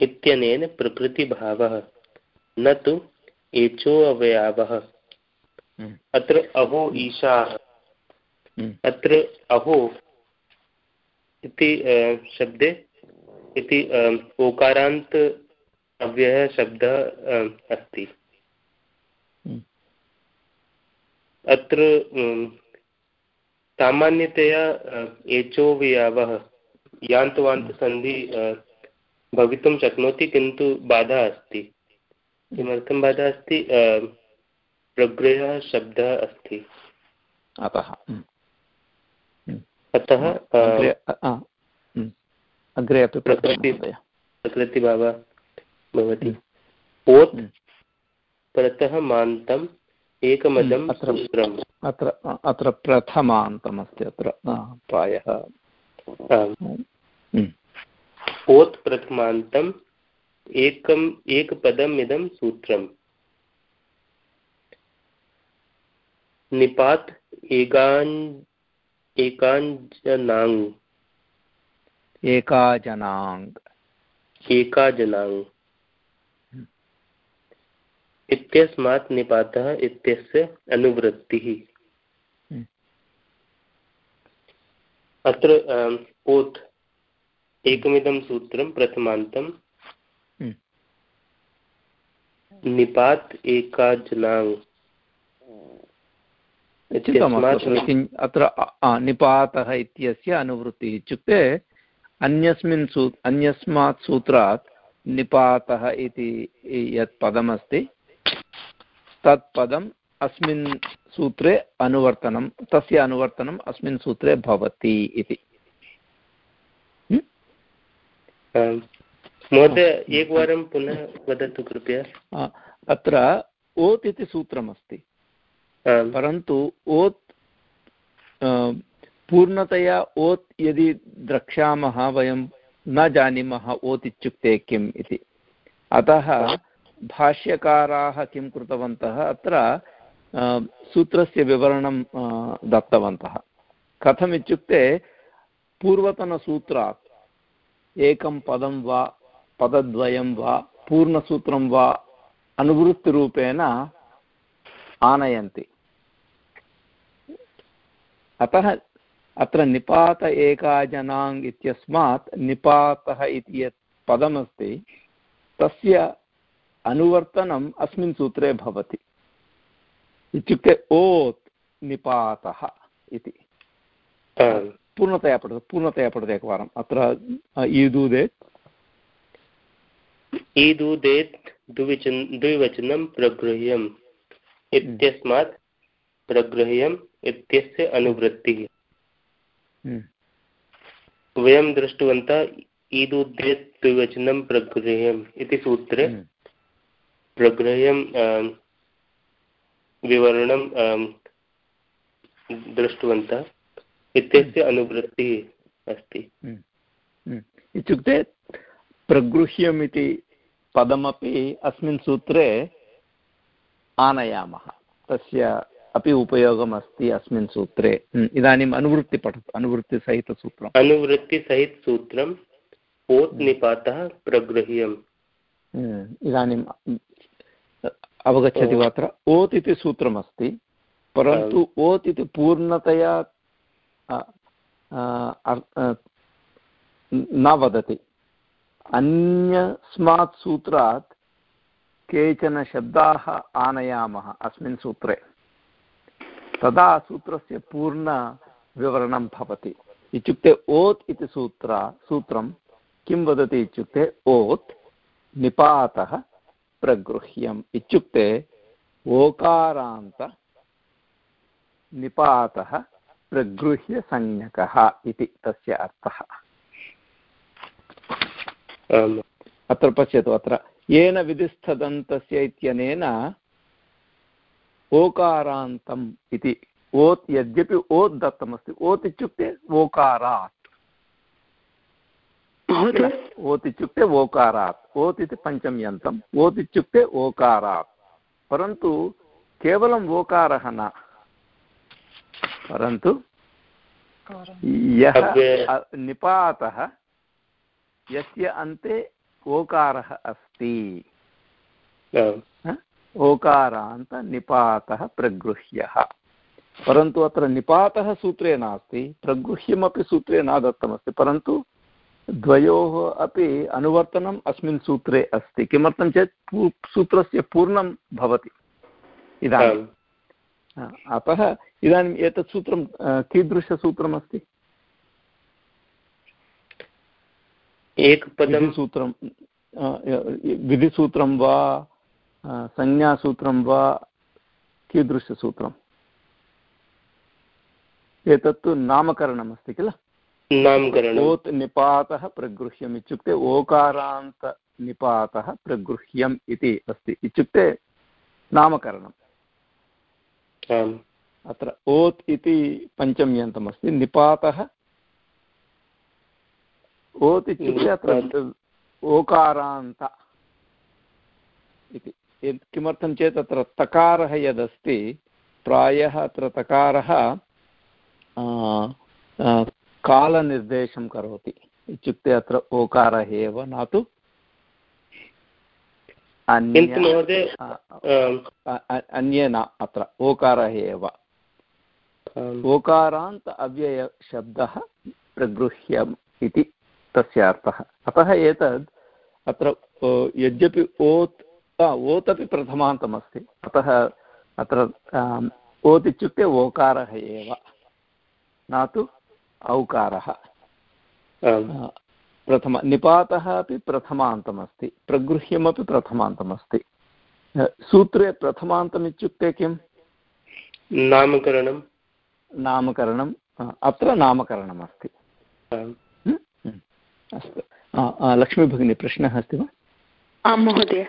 इत्यनेन प्रकृतिभावः। न तु एचोऽवयावः। हम्म। अत्र अहो ईशाः। हम्म। अत्र अहो इति शब्दे इति ओकारान्त अव्ययः शब्दः अस्ति। अत्र सामान्यतया एचो वियावः यान्तवान्तसन्धि भवितुं शक्नोति किन्तु बाधा अस्ति। किमर्थं बाधा अस्ति? प्रग्रहः शब्दः अस्ति। अतः अतः अग्रे अपि प्रकृति प्रकृतिभावः भवति। ओत् परतः मान्तम् एकमदं सूत्रम् अत्र अत्र प्रथमान्तमस्ति अत्र प्रायः। ओत् प्रथमान्तम् एकम् एकपदम् इदं सूत्रम् निपात् एकान् एकाञ्जनाङ् एका जनाङ् एका जनाङ् इत्यस्मात् निपातः इत्यस्य अनुवृत्तिः। हम्म। अत्र ओत् एकमिदं सूत्रं प्रथमान्तं। हम्म। निपात् एका जनाङ् अत्र निपातः इत्यस्य अनुवृत्तिः इत्युक्ते अन्यस्मिन् सू अन्यस्मात् सूत्रात् निपातः इति यत् पदमस्ति तत् पदम् अस्मिन् सूत्रे अनुवर्तनं तस्य अनुवर्तनम् अस्मिन् सूत्रे भवति इति। महोदय एकवारं पुनः वदतु कृपया। अत्र ओत् इति सूत्रमस्ति। परन्तु ओत् पूर्णतया ओत् यदि द्रक्ष्यामः वयं न जानीमः ओत् इत्युक्ते किम् इति। अतः भाष्यकाराः किं कृतवन्तः अत्र सूत्रस्य विवरणं दत्तवन्तः। कथमित्युक्ते पूर्वतनसूत्रात् एकं पदं वा पदद्वयं वा पूर्णसूत्रं वा अनुवृत्तिरूपेण आनयन्ति। अतः अत्र निपात एकाजनाङ् इत्यस्मात् निपातः इति यत् पदमस्ति तस्य अनुवर्तनम् अस्मिन् सूत्रे भवति। इत्युक्ते ओत् निपातः इति। पूर्णतया पठतु पूर्णतया पठतु एकवारम्। अत्र ईदुदेत्। ईदुदेत् द्विवचन द्विवचनं प्रगृह्यम्। इत्यस्मात् प्रगृह्यम् इत्यस्य अनुवृत्तिः। वयं दृष्टवन्तः ईदुद्देत् द्विवचनं प्रगृह्यम् इति सूत्रे। प्रग्रह्यं विवरणं दृष्टवन्तः इत्यस्य। अनुवृत्तिः अस्ति। इत्युक्ते प्रगृह्यम् इति पदमपि अस्मिन् सूत्रे आनयामः तस्य अपि उपयोगम् अस्ति अस्मिन् सूत्रे। इदानीम् अनुवृत्ति पठतु अनुवृत्तिसहितसूत्रम्। अनुवृत्तिसहितसूत्रम् ओत् निपातः प्रगृह्यम्। इदानीं अवगच्छति वा अत्र ओत् इति सूत्रमस्ति परन्तु ओत् इति पूर्णतया न वदति। अन्यस्मात् सूत्रात् केचन शब्दाः आनयामः अस्मिन् सूत्रे। तदा सूत्रस्य पूर्णविवरणं भवति। इत्युक्ते ओत् इति सूत्र सूत्रं किं वदति इत्युक्ते ओत् निपातः प्रगृह्यम्। इत्युक्ते ओकारान्त निपातः प्रगृह्यसंज्ञकः इति तस्य अर्थः। अत्र पश्यतु अत्र। येन विधिस्थदन्तस्य इत्यनेन ओकारान्तम् इति ओत् यद्यपि ओत् दत्तमस्ति ओत् इत्युक्ते ओकारात्। ओत् इत्युक्ते ओकारात्। ओत् इति पञ्चम्यन्तम् ओत् इत्युक्ते ओकारात्। परन्तु केवलम् ओकारः न। परन्तु यः निपातः यस्य अन्ते ओकारः अस्ति। ओकारान्त निपातः प्रगृह्यः। परन्तु अत्र निपातः सूत्रे नास्ति प्रगृह्यमपि सूत्रे न दत्तमस्ति परन्तु द्वयोः अपि अनुवर्तनम् अस्मिन् सूत्रे अस्ति। किमर्थं चेत् सूत्रस्य पूर्णं भवति। इदानीम् अतः इदानीम् एतत् सूत्रं कीदृशसूत्रमस्ति? एकपदं सूत्रं विधिसूत्रं वा संज्ञासूत्रं वा कीदृशसूत्रम् एतत्तु नामकरणमस्ति किल? ओत् निपातः प्रगृह्यम् इत्युक्ते ओकारान्तनिपातः प्रगृह्यम् इति अस्ति। इत्युक्ते नामकरणम्। अत्र ओत् इति पञ्चम्यन्तमस्ति। निपातः। ओत् इत्युक्ते अत्र ओकारान्त इति। किमर्थं चेत् अत्र तकारः यदस्ति प्रायः अत्र तकारः कालनिर्देशं करोति। इत्युक्ते अत्र ओकारः एव न तु अन्ये न अत्र ओकारः एव। ओकारान्त अव्ययशब्दः प्रगृह्यम् इति तस्य अर्थः। अतः एतद् अत्र यद्यपि ओत् ओत् अपि प्रथमान्तमस्ति। अतः अत्र ओत् इत्युक्ते ओकारः एव न तु औकारः। प्रथम निपातः अपि प्रथमान्तमस्ति प्रगृह्यमपि प्रथमान्तमस्ति। सूत्रे प्रथमान्तम् इत्युक्ते किम् नामकरणं नामकरणम् अत्र नामकरणमस्ति। अस्तु। लक्ष्मीभगिनी प्रश्नः अस्ति वा? आं महोदय।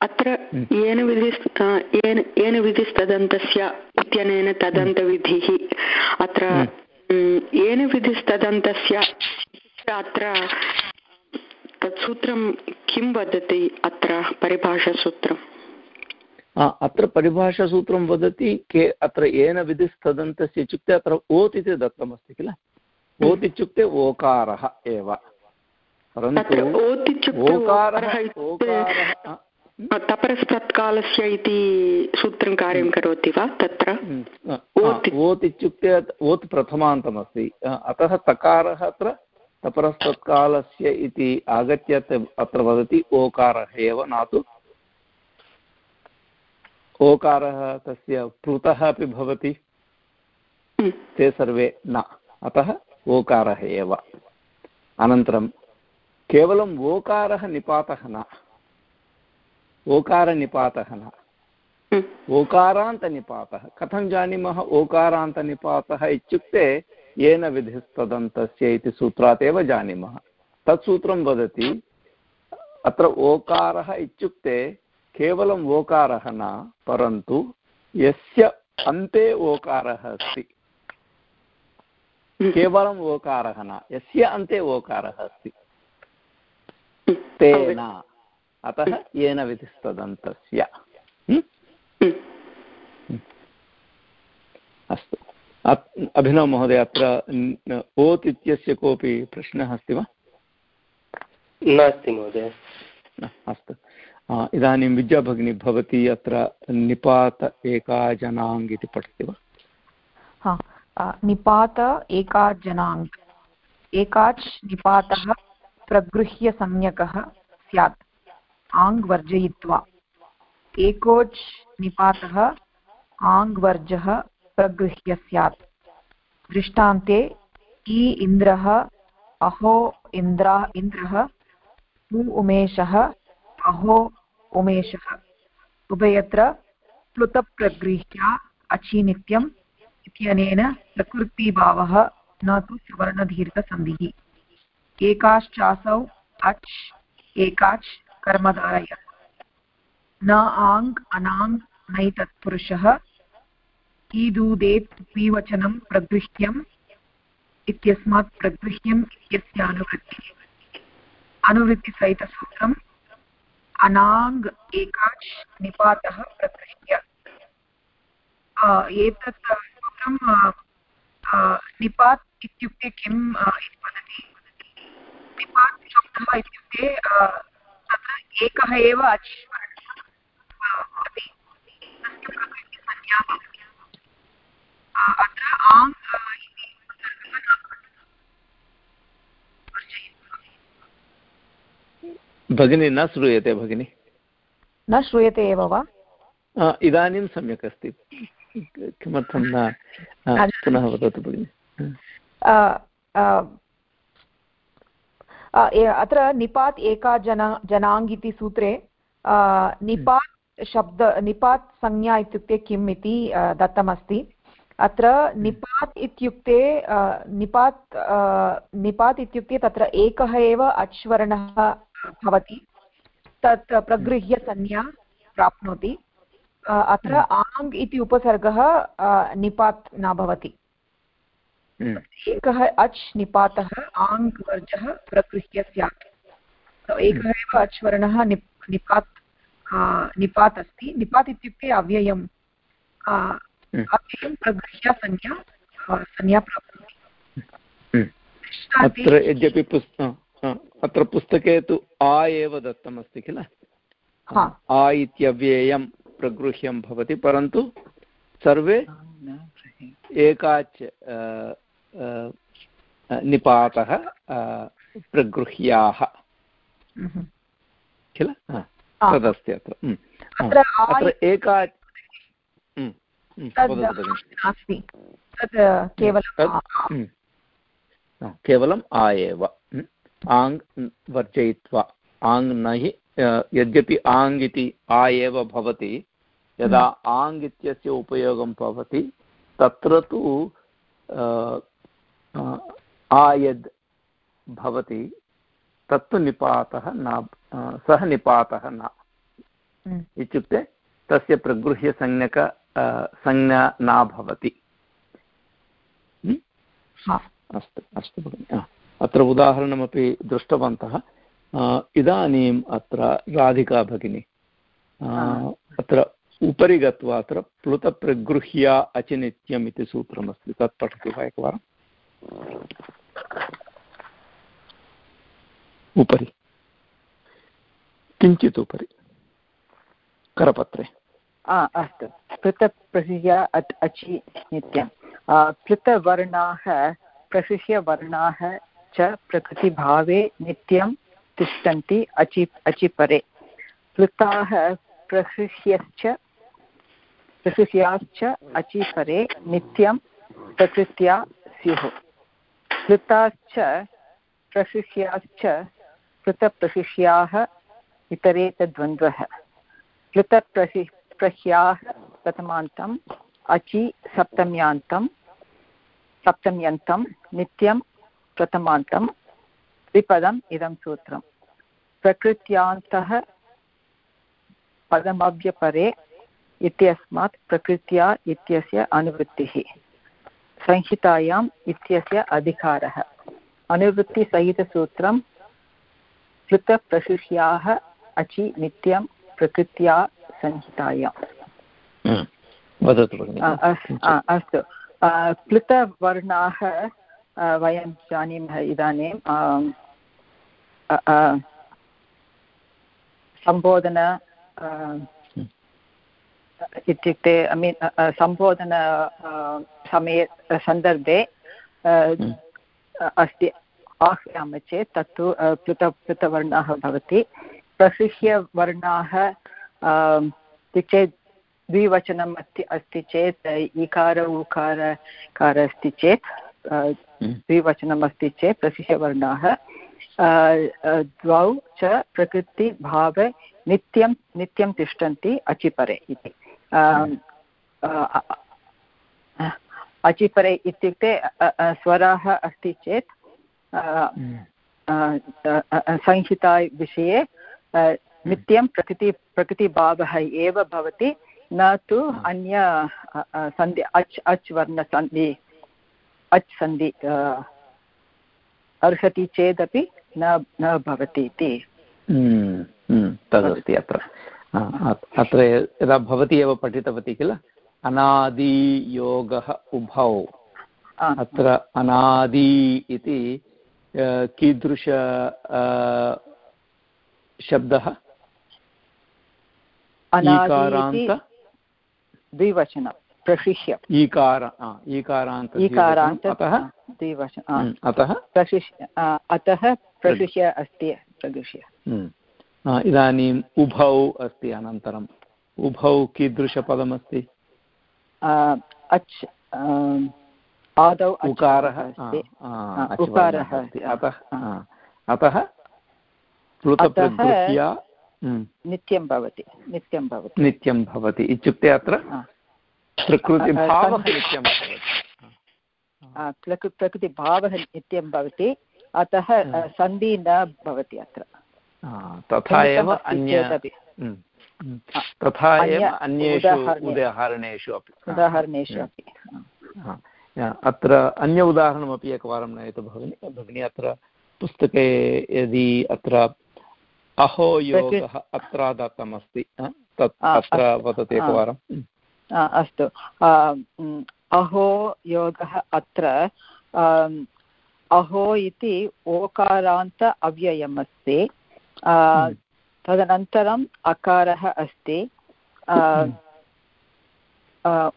अत्र येन विधिस् येन येन विधिस्तदन्तस्य इत्यनेन तदन्तविधिः अत्र येन विधिस्तदन्तस्य अत्र तत् सूत्रं किं वदति अत्र परिभाषासूत्रम्? अत्र परिभाषासूत्रं वदति के अत्र येन विधिस्तदन्तस्य इत्युक्ते अत्र ओत् इति दत्तमस्ति किल? ओत् इत्युक्ते ओकारः एव। परन्तु ओकारः तपरस्तत्कालस्य इति सूत्रं कार्यं। करोति वा? तत्र? ओत् इत्युक्ते ओत् प्रथमान्तमस्ति। अतः तकारः अत्र तपरस्तत्कालस्य इति आगत्य अत्र वदति ओकारः एव न तु ओकारः तस्य प्लुतः अपि भवति। ते सर्वे न। अतः ओकारः एव। अनन्तरं केवलम् ओकारः निपातः न। ओकारनिपातः न हम्म। ओकारान्तनिपातः कथं जानीमः ओकारान्तनिपातः इत्युक्ते येन विधिस्तदन्तस्य इति सूत्रात् एव जानीमः तत् सूत्रं वदति अत्र ओकारः इत्युक्ते केवलम् ओकारः न परन्तु यस्य अन्ते ओकारः अस्ति हम्म। केवलम् ओकारः न यस्य अन्ते ओकारः अस्ति तेन अतः येन विधिस्तदन्तस्य। अस्तु। अभिनव महोदय अत्र ओत् इत्यस्य कोऽपि प्रश्नः अस्ति वा? नास्ति महोदय। अस्तु। इदानीं विद्याभगिनी भवती अत्र निपात एका जनाङ् इति पठति वा? हा निपात एका जनाङ् एकाच् निपातः प्रगृह्यसंज्ञकः स्यात्। आङ् वर्जयित्वा एकोच् निपातः आङ् वर्जः प्रगृह्य स्यात्। दृष्टान्ते इ इन्द्रः, अहो इन्द्रा, इन्द्रः उ उमेशः, अहो उमेशः। उभयत्र प्लुतप्रगृह्या अचिनित्यम् इत्यनेन प्रकृतिभावः न तु सवर्णदीर्घसन्धिः। एकाश्चासौ, अच्, एकाच् कर्मधारय। न आङ्, अनाङ् नैतत्पुरुषः ईदूदेत् द्विवचनं प्रगृह्यम् इत्यस्मात् प्रगृह्यम् इत्यस्य अनुवृत्तिः अनुवृत्तिसहितसूत्रम्, अनाङ् एकाच् निपातः प्रगृह्य एतत् सूत्रं निपात् इत्युक्ते किम् इति वदति। निपात् शब्दः इत्युक्ते तत्र एकः एव अच् भवति भवति। अत्र आङ् भगिनी न श्रूयते भगिनि। न श्रूयते एव वा? इदानीं सम्यक् अस्ति। किमर्थं न? पुनः वदतु भगिनि। अत्र निपात् एका जना जनाङ् इति सूत्रे निपात् शब्द निपात् संज्ञा इत्युक्ते किम् इति दत्तमस्ति। अत्र निपात् इत्युक्ते निपात् निपात् इत्युक्ते तत्र एकः एव अच्वर्णः भवति। तत् प्रगृह्य संज्ञा प्राप्नोति। अत्र हम्म। आङ् इति उपसर्गः निपात् न भवति। हम्म। एकः अच् निपातः आङ् वर्जः प्रगृह्य स्यात्। एकः एव अच् वर्णः निप् निपात् निपात् अस्ति। निपात् इत्युक्ते अव्ययम्। हम्म। अव्ययं प्रगृह्य संज्ञा संज्ञा प्राप्नोति। अत्र यद्यपि पुस्त अत्र पुस्तके तु आ एव दत्तमस्ति किल? आ इत्यव्ययं प्रगृह्यं भवति परन्तु सर्वे एकाच् निपातः प्रगृह्याः। हम्म। किल? तदस्ति अत्र। अत्र हम्म, केवलम् आ। एव। आङ् वर्जयित्वा। आङ् न हि यद्यपि आङ् इति आ एव भवति यदा हम्म। आङ् इत्यस्य उपयोगं भवति तत्र तु आ यद् भवति तत्तु निपातः न सः निपातः न। हम्म। इत्युक्ते तस्य प्रगृह्यसंज्ञक संज्ञा न भवति। हम्म? अस्तु अस्तु भगिनि अत्र उदाहरणमपि दृष्टवन्तः। इदानीम् अत्र राधिका भगिनी अत्र उपरि गत्वा अत्र प्लुतप्रगृह्य अचिनित्यम् इति सूत्रमस्ति तत् पठति वा एकवारम्। उपरि। किञ्चित् उपरि। करपत्रे। अस्तु। पृथक्प्रगृह्य अचि नित्यं पृथवर्णाः प्रशिष्यवर्णाः च प्रकृतिभावे नित्यं तिष्ठन्ति अचि, अचिपरे। प्लुताः प्रहृष्यश्च प्रहृष्याश्च अचिपरे नित्यं प्रकृत्या स्युः। प्लुताश्च प्रहृष्याश्च पृथप्रशिष्याः इतरे तद्वन्द्वः प्लुतप्रशि प्रह्याः प्रथमान्तम् अचि सप्तम्यान्तं, सप्तम्यन्तं, नित्यं प्रथमान्तं द्विपदम् इदं सूत्रं प्रकृत्यान्तः पदमव्यपरे इत्यस्मात् प्रकृत्या इत्यस्य अनुवृत्तिः। संहितायाम् इत्यस्य अधिकारः। अनुवृत्तिसहितसूत्रं पृथप्रशिष्याः अचि नित्यं प्रकृत्या संहितायाम् अस्तु। प्लुतवर्णाः वयं जानीमः इदानीं सम्बोधन इत्युक्ते ऐ मीन् सम्बोधन समये सन्दर्भे अस्ति आह्वयामः चेत् तत्तु पृथ पृथवर्णाः भवति। प्रशिष्यवर्णाः इत्युक्ते द्विवचनम् अस्ति अस्ति चेत् इकार उकार कार अस्ति चेत् द्विवचनम् अस्ति चेत् प्रशिष्यवर्णाः द्वौ च प्रकृतिभावे नित्यं नित्यं तिष्ठन्ति अचिपरे इति। अचिपरे इत्युक्ते स्वराः अस्ति चेत् संहिताविषये नित्यं प्रकृति प्रकृतिभावः एव भवति न तु अन्य सन्धि अच् अच् वर्णसन्धि अच् सन्धि अर्हति चेदपि न न भवति इति। हम्म, हम्म, तदस्ति अत्र। अत्र यदा भवती एव पठितवती किल? अनादियोगः उभौ। अत्र अनादि इति कीदृश शब्दः? द्विवचनं प्रशिष्य। ईकार ईकारान्त ईकारान्त अतः? द्विवचन अतः? प्रशिष्य अतः प्रशिष्य अस्ति प्रशिष्य हम्म। इदानीम् उभौ अस्ति अनन्तरम्। उभौ कीदृशपदमस्ति? अच् आदौ उकारः उकारः अतः अतः नित्यं भवति नित्यं भवति। नित्यं भवति। इत्युक्ते अत्र प्रकृतिभावः नित्यं भवति। प्रकृतिभावः नित्यं भवति। अतः सन्धि न भवति अत्र। तथा एव अन्य तथा एव अन्येषु उदाहरणेषु अपि. उदाहरणेषु अपि अत्र अन्य उदाहरणमपि एकवारं नयतु भगिनि। भगिनी अत्र पुस्तके यदि अत्र अहो योगः अत्र दत्तमस्ति तत् अत्र वदतु एकवारम् अस्तु। अहो योगः अत्र अहो इति ओकारान्त अव्ययम् अस्ति तदनन्तरम् अकारः अस्ति।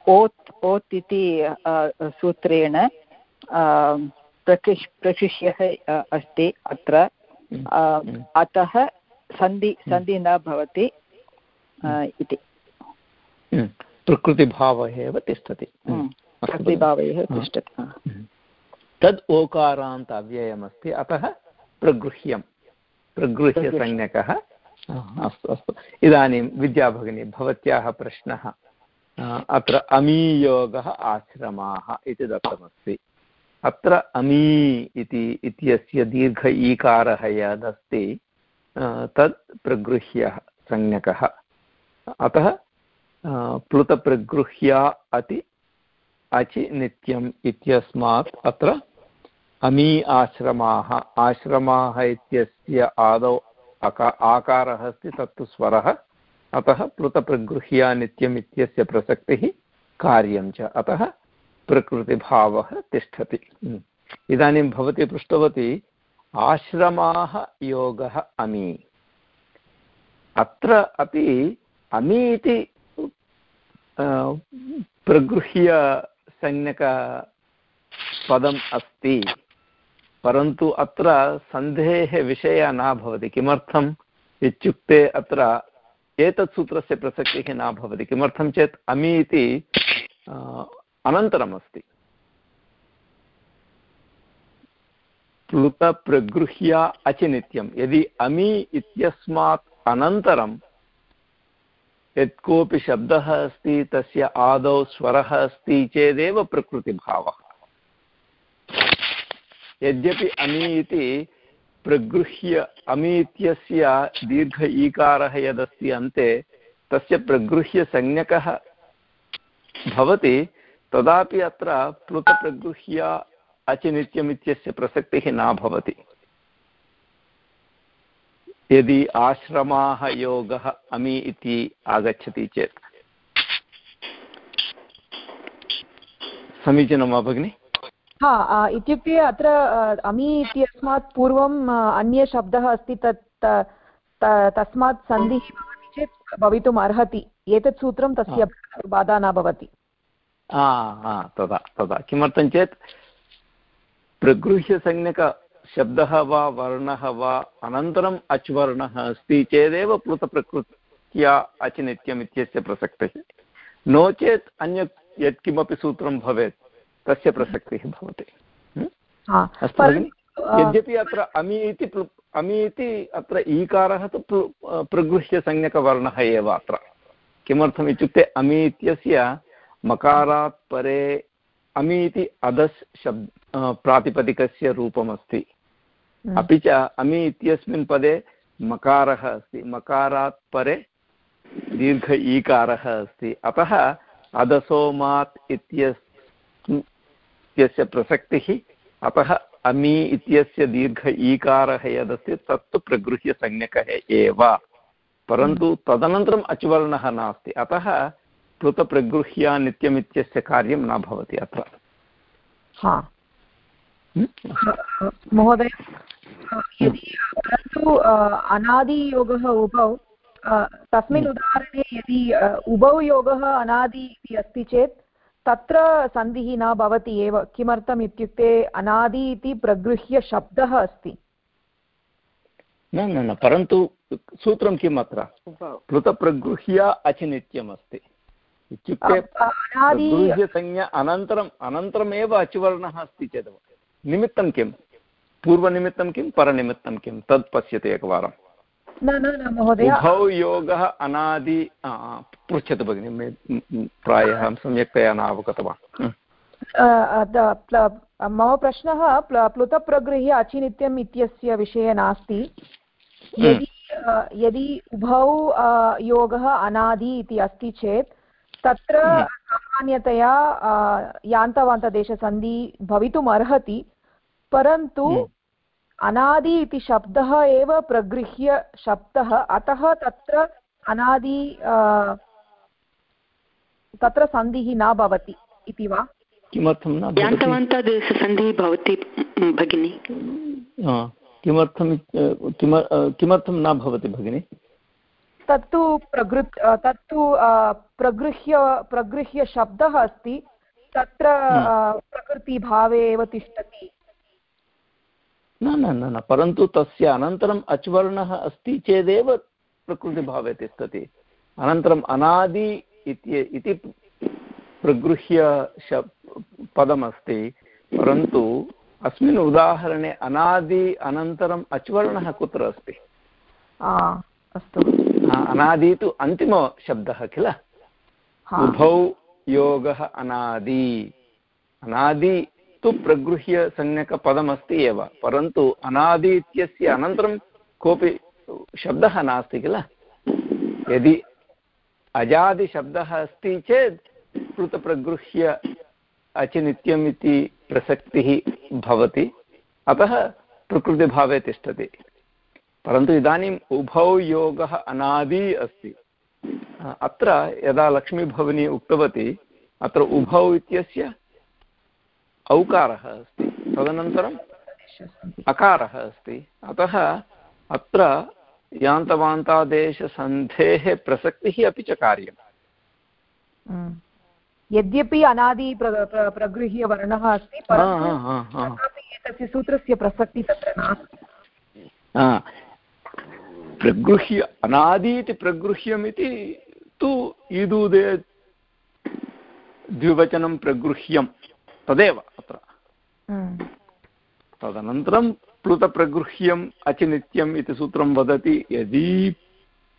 ओत् ओत् इति सूत्रेण प्रकृष् प्रकृष्यः अस्ति अत्र। अतः सन्धि सन्धि न भवति इति। प्रकृतिभावः एव तिष्ठति। प्रकृतिभावः तिष्ठति। तद् ओकारान्त अव्ययमस्ति। अतः प्रगृह्यं प्रगृह्यसंज्ञकः। अस्तु अस्तु। इदानीं विद्याभगिनी भवत्याः प्रश्नः। अत्र अमीयोगः आश्रमाः इति दत्तमस्ति। अत्र अमी इति, इत्यस्य दीर्घ ईकारः यदस्ति तत् प्रगृह्यः संज्ञकः। अतः प्लुतप्रगृह्या अति अचि नित्यम् इत्यस्मात् अत्र अमी आश्रमाः आश्रमाः इत्यस्य आदौ अका आकारः अस्ति, तत्तु स्वरः। अतः प्लुतप्रगृह्या नित्यम् इत्यस्य प्रसक्तिः कार्यं च। अतः प्रकृतिभावः तिष्ठति। इदानीं भवती पृष्टवती आश्रमाः योगः अमी। अत्र अपि अमी इति प्रगृह्यसंज्ञकपदम् अस्ति। परन्तु अत्र सन्धेः विषयः न भवति। किमर्थम् इत्युक्ते अत्र एतत् सूत्रस्य प्रसक्तिः न भवति। किमर्थं चेत् अमि इति अनन्तरमस्ति। प्लुतप्रगृह्य अचिनित्यं। यदि अमि इत्यस्मात् अनन्तरं यत् कोऽपि शब्दः अस्ति, तस्य आदौ स्वरः अस्ति चेदेव प्रकृतिभावः। यद्यपि अमी इति प्रगृह्य, अमी इत्यस्य दीर्घ ईकारः यदस्ति अन्ते, तस्य प्रगृह्यसंज्ञकः भवति, तदापि अत्र प्लुतप्रगृह्य अचिनित्यम् इत्यस्य प्रसक्तिः न भवति। यदि आश्रमाः योगः अमि इति आगच्छति चेत्। समीचीनं वा भगिनि? हा इत्युक्ते अत्र अमि इत्यस्मात् पूर्वम् अन्यशब्दः अस्ति तत् तस्मात् सन्धिः भवति चेत् भवितुम् अर्हति। एतत् सूत्रं तस्य बाधा न भवति। तदा तदा। किमर्थं चेत् प्रगृह्यसंज्ञकशब्दः वा वर्णः वा अनन्तरम् अच् वर्णः अस्ति चेदेव प्लुतप्रकृत्या अचिनित्यम् इत्यस्य प्रसक्तिः। नो चेत् अन्य यत्किमपि सूत्रं भवेत्। तस्य प्रसक्तिः भवति। अस्तु यद्यपि अत्र अमि इति अमि इति अत्र ईकारः तु प्रगृह्यसंज्ञकवर्णः एव अत्र। किमर्थम् इत्युक्ते अमि इत्यस्य मकारात् परे अमि इति अधस् शब् प्रातिपदिकस्य रूपमस्ति। अपि च अमि इत्यस्मिन् पदे मकारः अस्ति। मकारात् परे दीर्घ ईकारः अस्ति। अतः अधसोमात् इत्यस् इत्यस्य प्रसक्तिः अतः अमी इत्यस्य दीर्घ ईकारः यदस्ति तत्तु प्रगृह्यसंज्ञकः एव। परन्तु तदनन्तरम् अचुवर्णः नास्ति। अतः प्लुतप्रगृह्य नित्यम् इत्यस्य कार्यं न भवति अत्र। महोदय यदि परन्तु अनादियोगः उभौ तस्मिन् उदाहरणे यदि उभौ योगः अनादि इति अस्ति चेत् तत्र सन्धिः न भवति एव। किमर्थम् इत्युक्ते अनादि इति प्रगृह्य शब्दः अस्ति। न न न परन्तु सूत्रं किम् अत्र? कृतप्रगृह्य अचिनित्यम् अस्ति इत्युक्ते प्रगृह्यसंज्ञा अनन्तरम् अनन्तरमेव अचुवर्णः अस्ति चेत्। निमित्तं किम्? पूर्वनिमित्तं किं परनिमित्तं किं तत् पश्यतु एकवारं न न न महोदय। उभौ योगः अनादि पृच्छतु भगिनि प्रायः अहं सम्यक्तया न अवगतवान् मम प्रश्नः प्लुतप्रगृह्य अचिनित्यम् इत्यस्य विषये नास्ति। यदि यदि उभौ योगः अनादि इति अस्ति चेत् तत्र सामान्यतया यान्तवान्तदेशसन्धि भवितुम् अर्हति परन्तु अनादि इति शब्दः एव प्रगृह्य शब्दः। अतः तत्र अनादि तत्र सन्धिः न भवति इति वा? किमर्थं न यान्तवान्तदेशसन्धिः भवति भगिनि। किमर्थं किमर्थं न भवति भगिनि? तत्तु प्रगृ तत्तु प्रगृह्य प्रगृह्य शब्दः अस्ति। तत्र प्रकृतिभावे एव तिष्ठति। न न न न परन्तु तस्य अनन्तरम् अच्वर्णः अस्ति चेदेव प्रकृतिभावे तिष्ठति अनन्तरम् अनादि इति प्रगृह्य श पदमस्ति परन्तु अस्मिन् उदाहरणे अनादि अनन्तरम् अच्वर्णः कुत्र अस्ति? अस्तु। अनादि तु अन्तिमशब्दः किल? उभौ योगः अनादि। अनादि तु प्रगृह्य संज्ञकपदमस्ति एव। परन्तु अनादि इत्यस्य अनन्तरं कोऽपि शब्दः नास्ति किल? यदि अजादिशब्दः अस्ति चेत् कृतप्रगृह्य अचिनित्यम् इति प्रसक्तिः भवति, अतः प्रकृतिभावे तिष्ठति। परन्तु इदानीम् उभौ योगः अनादि अस्ति। अत्र यदा लक्ष्मीभवनी उक्तवती, अत्र उभौ इत्यस्य औकारः अस्ति। तदनन्तरम् अकारः अस्ति। अतः अत्र यान्तवान्तादेशसन्धेः प्रसक्तिः अपि च कार्यम्। यद्यपि अनादि प्रगृह्य वर्णः अस्ति एतस्य सूत्रस्य प्रसक्तिः तत्र नास्ति। प्रगृह्य अनादि इति प्रगृह्यमिति तु ईदूदे द्विवचनं प्रगृह्यं तदेव अत्र। तदनन्तरं प्लुतप्रगृह्यम् अचिनित्यम् इति सूत्रं वदति यदि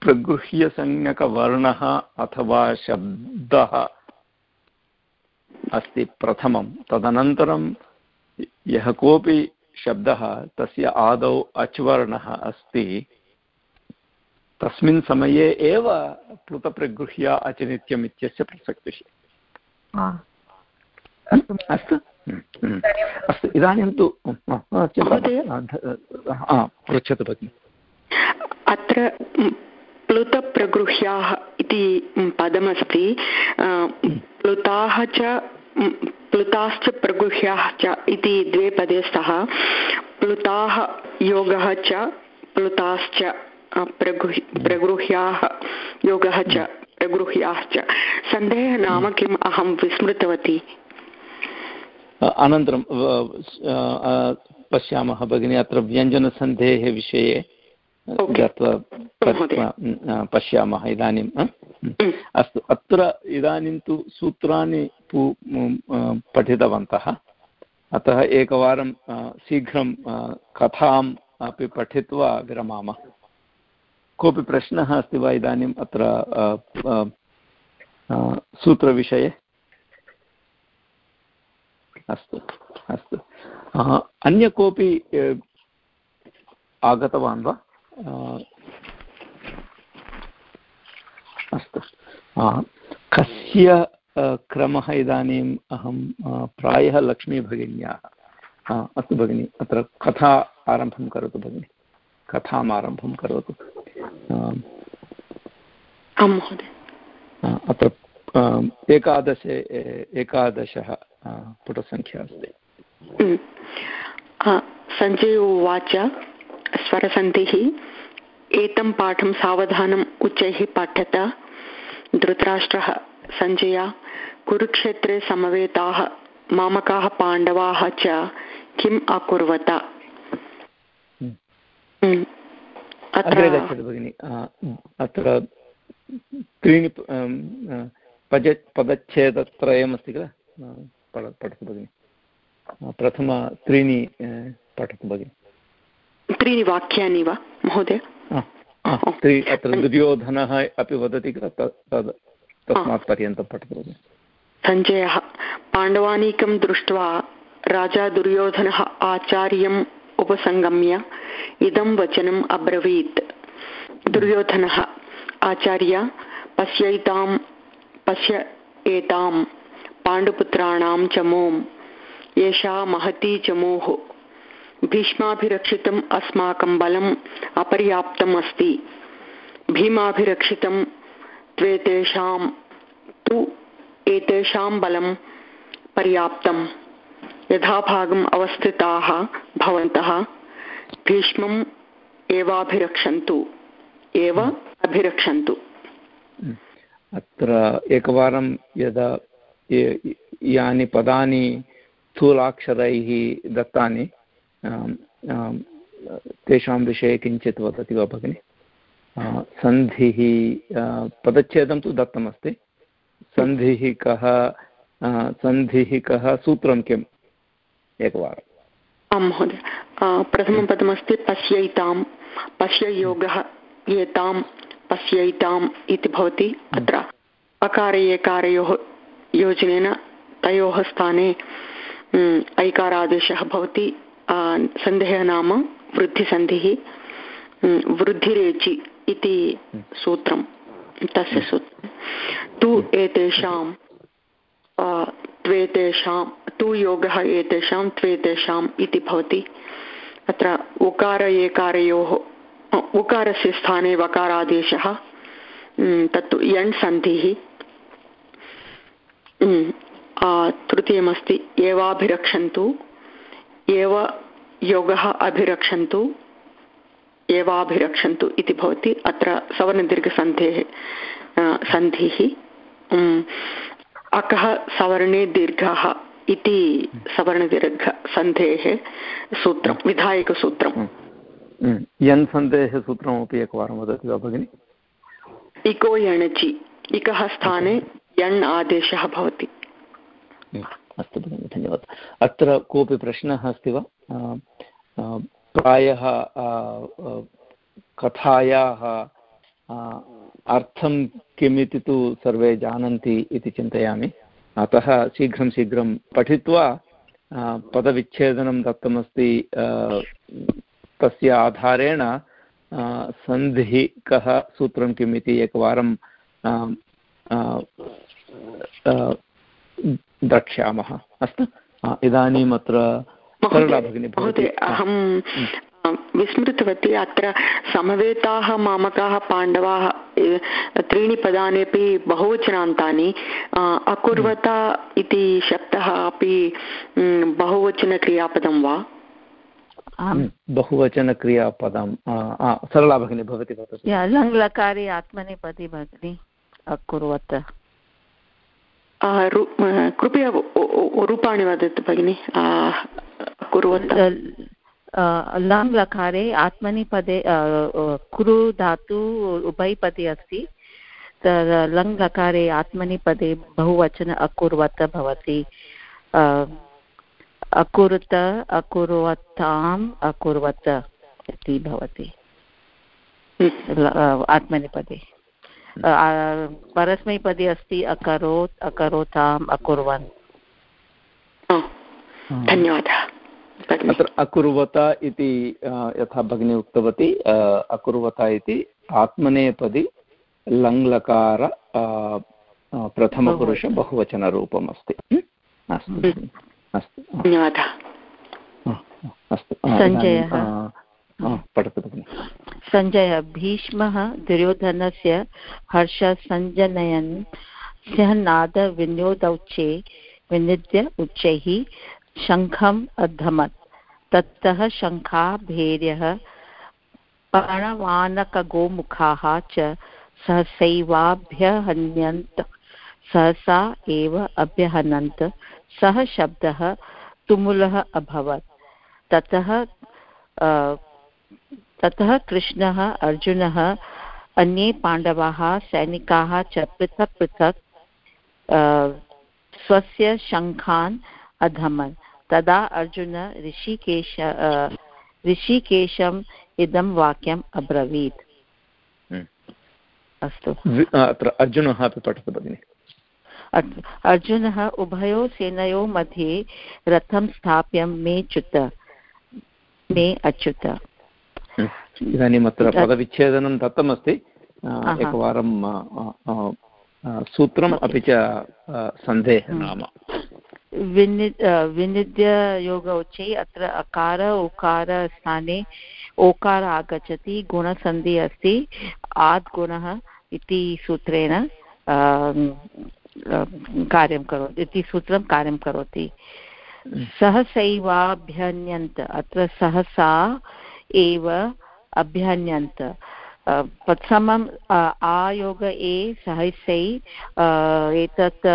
प्रगृह्यसंज्ञकवर्णः अथवा शब्दः अस्ति प्रथमं तदनन्तरं यः कोऽपि शब्दः तस्य आदौ अच्वर्णः अस्ति तस्मिन् समये एव प्लुतप्रगृह्य अचिनित्यम् इत्यस्य प्रसक्तिः। अस्तु। अस्तु इदानीं तु पृच्छतु भगिनि। अत्र प्लुतप्रगृह्याः इति पदमस्ति। प्लुताः च प्लुताश्च प्रगृह्याः च इति द्वे पदे स्तः। प्लुताः योगः च प्लुताश्च प्रगृह्याः योगः च प्रगृह्याः च। सन्देहः नाम किम् अहं विस्मृतवती? अनन्तरं पश्यामः भगिनि अत्र व्यञ्जनसन्धेः विषये गत्वा पश्यामः इदानीं अस्तु अत्र इदानीं तु सूत्राणि पठितवन्तः। अतः एकवारं शीघ्रं कथाम् अपि पठित्वा विरमामः। कोऽपि प्रश्नः अस्ति वा इदानीम् अत्र सूत्रविषये? अस्तु अस्तु। अन्य कोऽपि आगतवान् वा? अस्तु। कस्य क्रमः इदानीम् अहं प्रायः लक्ष्मीभगिन्याः अस्तु भगिनि अत्र कथा आरम्भं करोतु भगिनि। कथाम् आरम्भं करोतु। अत्र एकादशे एकादशः पुटसङ्ख्या अस्ति सञ्जय उवाच स्वरसन्धिः एतं पाठं सावधानम् उच्चैः पाठ्यत। धृतराष्ट्रः सञ्जया कुरुक्षेत्रे समवेताः मामकाः पाण्डवाः च किम् अकुर्वत? अग्रे गच्छतु भगिनि। अत्र त्रीणि पद पदच्छेदत्रयमस्ति किल? पठतु भगिनि। प्रथम त्रीणि पठतु भगिनि। त्रीणि वाक्यानि वा महोदय? अत्र दुर्योधनः अपि वदति किल तस्मात् पर्यन्तं पठतु भगिनि। सञ्जयः पाण्डवानीकं दृष्ट्वा राजा दुर्योधनः आचार्यम् उपसङ्गम्य इदं वचनम् अब्रवीत्। दुर्योधनः आचार्य पश्यैतां पश्य एतां पाण्डुपुत्राणां च एषा महती च मोः। भीष्माभिरक्षितम् अस्माकं बलम् अपर्याप्तम् अस्ति। भीमाभिरक्षितं त्वेतेषां तु एतेषां बलं पर्याप्तं यथाभागम् अवस्थिताः भवन्तः, भीष्मम् एवाभिरक्षन्तु, एव अभिरक्षन्तु। अत्र एकवारं यदा यानि पदानि स्थूलाक्षरैः दत्तानि तेषां विषये किञ्चित् वदति वा भगिनि? सन्धिः पदच्छेदं तु दत्तमस्ति। सन्धिः कः सन्धिः कः, सूत्रं किम्? एकवारम्। आं महोदय। प्रथमं पदमस्ति पश्यैतां पश्ययोगः एतां पश्यैताम् इति भवति अत्र। अकार एकारयोः योजनेन तयोः स्थाने ऐकारादेशः भवति। सन्देहः नाम वृद्धिसन्धिः वृद्धिरेचि इति सूत्रं, तस्य सूत्रं। तु एतेषां त्वेतेषां तु योगः एतेषां त्वेतेषाम् इति भवति। अत्र उकार एकारयोः, उकारस्य स्थाने वकारादेशः तत्तु यण् सन्धिः। तृतीयमस्ति एवाभिरक्षन्तु एव योगः अभिरक्षन्तु एवाभिरक्षन्तु इति भवति अत्र सवर्णदीर्घसन्धेः सन्धिः। अकः सवर्णे दीर्घः इति सवर्णदीर्घसन्धेः सूत्रं विधायकसूत्रम्। यन् सन्धेः सूत्रमपि एकवारं वदति वा भगिनि? इको यणचि इकः स्थाने यण् आदेशः भवति। अस्तु भगिनि, धन्यवादः। अत्र कोऽपि प्रश्नः अस्ति वा? प्रायः कथायाः अर्थं किमिति तु सर्वे जानन्ति इति चिन्तयामि। अतः शीघ्रं शीघ्रं पठित्वा पदविच्छेदनं दत्तमस्ति तस्य आधारेण सन्धिः कः, सूत्रं किम् इति एकवारं द्रक्ष्यामः। अस्तु? इदानीम् अत्र सरला भगिनी महोदय अहं विस्मृतवती अत्र समवेताः मामकाः पाण्डवाः त्रीणि पदानि अपि बहुवचनान्तानि अकुर्वता इति शब्दः अपि बहुवचनक्रियापदं वा? बहुवचनक्रियापदं। सरला भगिनी भवती लङ्लकारे आत्मनेपदी भगिनी अकुर्वत। कृपया रूपाणि वदतु भगिनि कुर्वन्त लङ् लकारे आत्मनिपदे कुरु धातु उभयपदे अस्ति लङ् लकारे आत्मनिपदे बहुवचन अकुर्वत भवति अकुरुत अकुर्वताम् अकुर्वत इति भवति आत्मनिपदे परस्मैपदे अस्ति अकरोत् अकरोताम् अकुर्वन्। धन्यवादः। अत्र अकुर्वता इति यथा भगिनी उक्तवती अकुर्वता इति आत्मनेपदी लङ्लकार प्रथमपुरुष बहुवचनरूपम् अस्ति अस्तु अस्तु धन्यवादः। अस्तु पठतु भगिनि। सञ्जयः भीष्मः दुर्योधनस्य हर्षसञ्जनयन् सिंहनादविनोदौच्चे विनिद्य उच्चैः शङ्खम् अधमत्। ततः शङ्खाभेर्यः पर्णवानकगोमुखाः च सहसैवाभ्यहन्यन्त सहसा एव अभ्यहनन्त। सः शब्दः तुमुलः अभवत्। ततः ततः कृष्णः अर्जुनः अन्ये पाण्डवाः सैनिकाः च पृथक् पृथक् स्वस्य शङ्खान् अधमन्। तदा अर्जुन ऋषिकेश ऋषिकेशम् इदं वाक्यम् अब्रवीत्। हम्म। अस्तु। अत्र अर्जुनः अपि पठतु भगिनि। अर्जुनः उभयोः सेनयोः मध्ये रथं स्थाप्य मे च्युत। मे अच्युत। [LAUGHS] इदानीम् अत्र पदविच्छेदनं दत्तमस्ति। एकवारं सूत्रम् अपि च सन्धेः नाम। विनि विनिध्ययोग उच्चै अत्र अकार उकार स्थाने ओकार आगच्छति गुणसन्धि अस्ति आद् गुणः इति सूत्रेण कार्यं करोति इति सूत्रं कार्यं करोति। सहसैवाभ्यन्यन्त अत्र सहसा एव अभ्यन्यन्त। प्रथमम् आयोग ए सहसै एतत्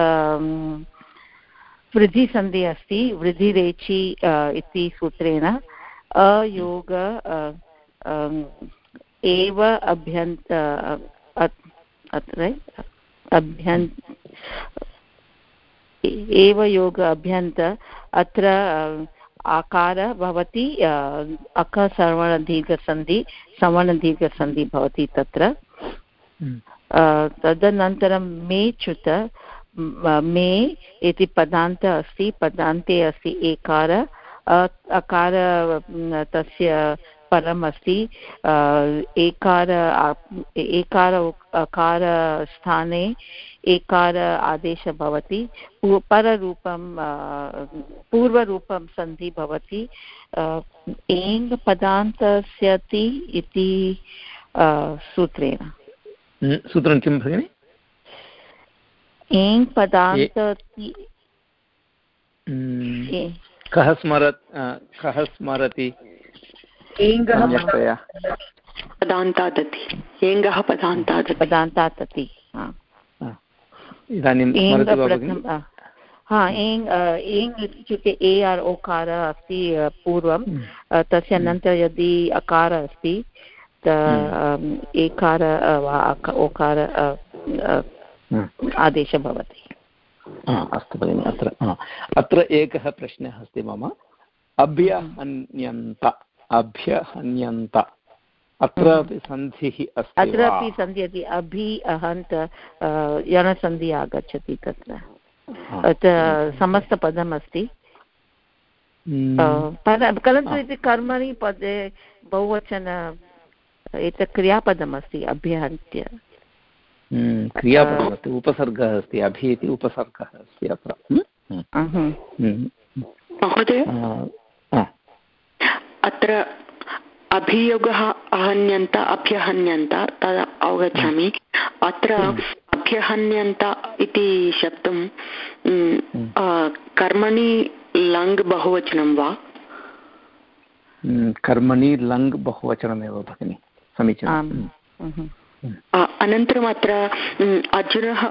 वृद्धिसन्धि अस्ति, वृद्धिरेचि इति सूत्रेण। अयोग एव अभ्यन्त अत्र अभ्यन्, एव योग अभ्यन्त, अत्र आकार भवति अकसवर्णदीर्घसन्धि सवर्णदीर्घसन्धि भवति तत्र हम्म। तदनन्तरं मे च्युत मे इति पदान्त अस्ति पदान्ते अस्ति एकार अकार तस्य परम् अस्ति एकार एकार अकार स्थाने एकार आदेशः भवति पररूपं पूर्वरूपं सन्धि भवति एङ् पदान्तस्यति इति सूत्रेण। सूत्रं किं भगिनि? एङ् पदान्त हम्म, कः स्मरत् कः स्मरति? पदान्तादति एङ्गः पदान्तादति पदान्तादति इदानीं हा एङ् एङ् इत्युक्ते ए आर् ओकार अस्ति पूर्वं। तस्य अनन्तरं यदि अकार अस्ति। एकार वा ओकार। आदेशः भवति अस्तु भगिनि अत्र अत्र एकः प्रश्नः अस्ति मम अभ्यहन्यन्त अभ्यहन्यन्त। अत्रापि हम्म। सन्धिः अस्ति अत्रापि सन्धिः अस्ति। अभि अहन्त यणसन्धिः आगच्छति तत्र। समस्तपदम् अस्ति हम्म। परन्तु इति कर्मणि पदे बहुवचन एतत् क्रियापदमस्ति अभ्यहन्त्य। हम्म, क्रियापदमस्ति उपसर्गः अस्ति अभि इति उपसर्गः अस्ति अत्र। महोदय? अत्र अभियोगः अहन्यन्त अभ्यहन्यन्त तद् अवगच्छामि। अत्र अभ्यहन्यन्त इति शब्दं कर्मणि लङ् बहुवचनं वा? कर्मणि लङ् बहुवचनमेव भगिनि समीचीनम् अनन्तरम् अत्र अर्जुनः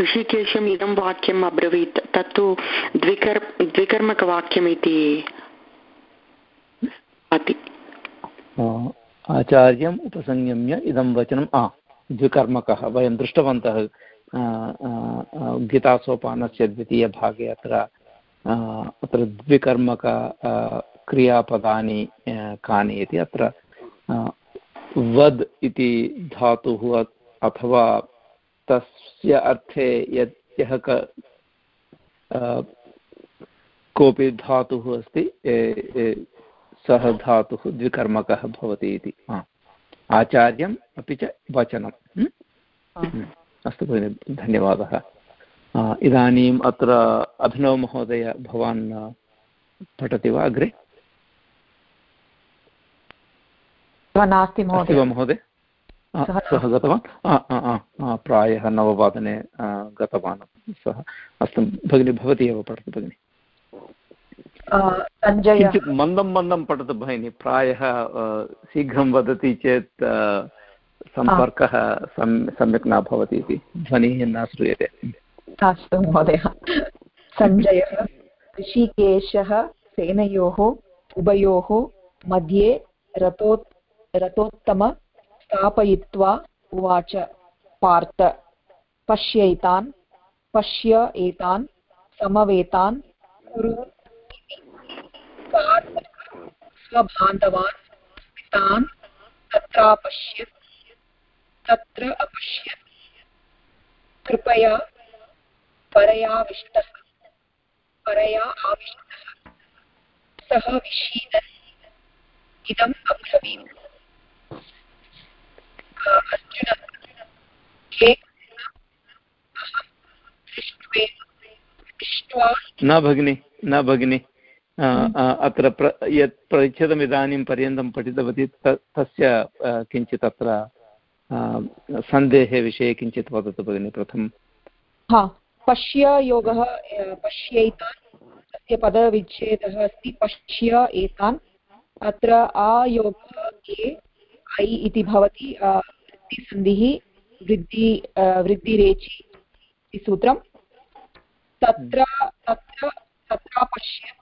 ऋषिकेशम् इदं वाक्यम् अब्रवीत् तत्तु द्विकर् द्विकर्मकवाक्यम् इति भाति आचार्यम् उपसंयम्य इदं वचनम् आ, द्विकर्मकः, वयं दृष्टवन्तः गीतासोपानस्य द्वितीयभागे अत्र अत्र द्विकर्मक क्रियापदानि कानि इति अत्र वद् इति धातुः अथवा तस्य अर्थे यत् यः कोऽपि धातुः अस्ति सः धातुः द्विकर्मकः भवति इति। आचार्यम् अपि च वचनम् अस्तु भगिनि धन्यवादः। इदानीम् अत्र अभिनवमहोदय भवान् पठति वा अग्रे? नास्ति महोदय। सः गतवान्? प्रायः नववादने गतवान् सः। अस्तु भगिनि भवती एव पठतु भगिनि। किञ्चित् मन्दं मन्दं पठतु भगिनि प्रायः शीघ्रं वदति चेत् सम्पर्कः सम्यक् न भवति इति। ध्वनिः न श्रूयते। अस्तु महोदय। सञ्जयः ऋषिकेशः सेनयोः उभयोः मध्ये रथो रथोत्तम स्थापयित्वा उवाच। पार्थ। पश्य एतान् पश्य एतान् समवेतान् कुरु स्वबान्धवान् स्थितान् तत्रापश्यत् तत्र अपश्यत्। कृपया परयाविष्टः परया आविष्टः। सः विषीदन् इदम् अब्रवीत्। अर्जुन। न भगिनि न भगिनि। अत्र प्र, यत् परिच्छेदम् इदानीं पर्यन्तं पठितवती तस्य किञ्चित् अत्र सन्देहविषये किञ्चित् वदतु भगिनि प्रथमं हा, पश्य योगः पश्यैतान् तस्य पदविच्छेदः अस्ति, पश्य एतान्। अत्र आयोगः ए ऐ इति भवति वृत्तिसन्धिः, वृद्धि वृद्धिरेचि इति सूत्रं तत्र तत्र तत्र पश्य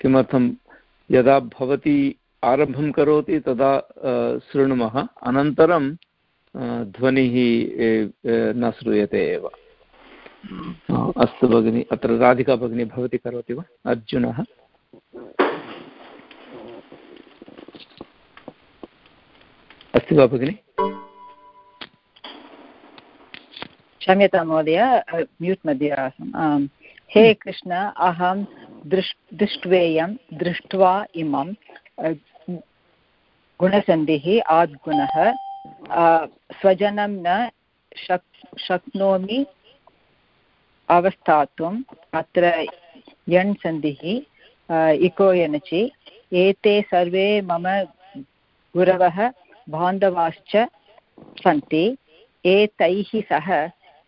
किमर्थं यदा भवती आरम्भं करोति तदा शृणुमः अनन्तरं ध्वनिः न श्रूयते एव। अस्तु भगिनि अत्र राधिका भगिनी भवती करोति वा? अर्जुनः? अस्ति वा भगिनि? क्षम्यतां महोदय म्यूट् मध्ये आसम्। हे। कृष्ण, अहं दृष्, दृष्ट्वेयं दृष्ट्वा इमं गुणसन्धिः, आद्गुणः स्वजनं न शक्, शक्नोमि अवस्थातुम् अत्र यण् सन्धिः इको यनचि, एते सर्वे मम गुरवः बान्धवाश्च सन्ति, एतैः सह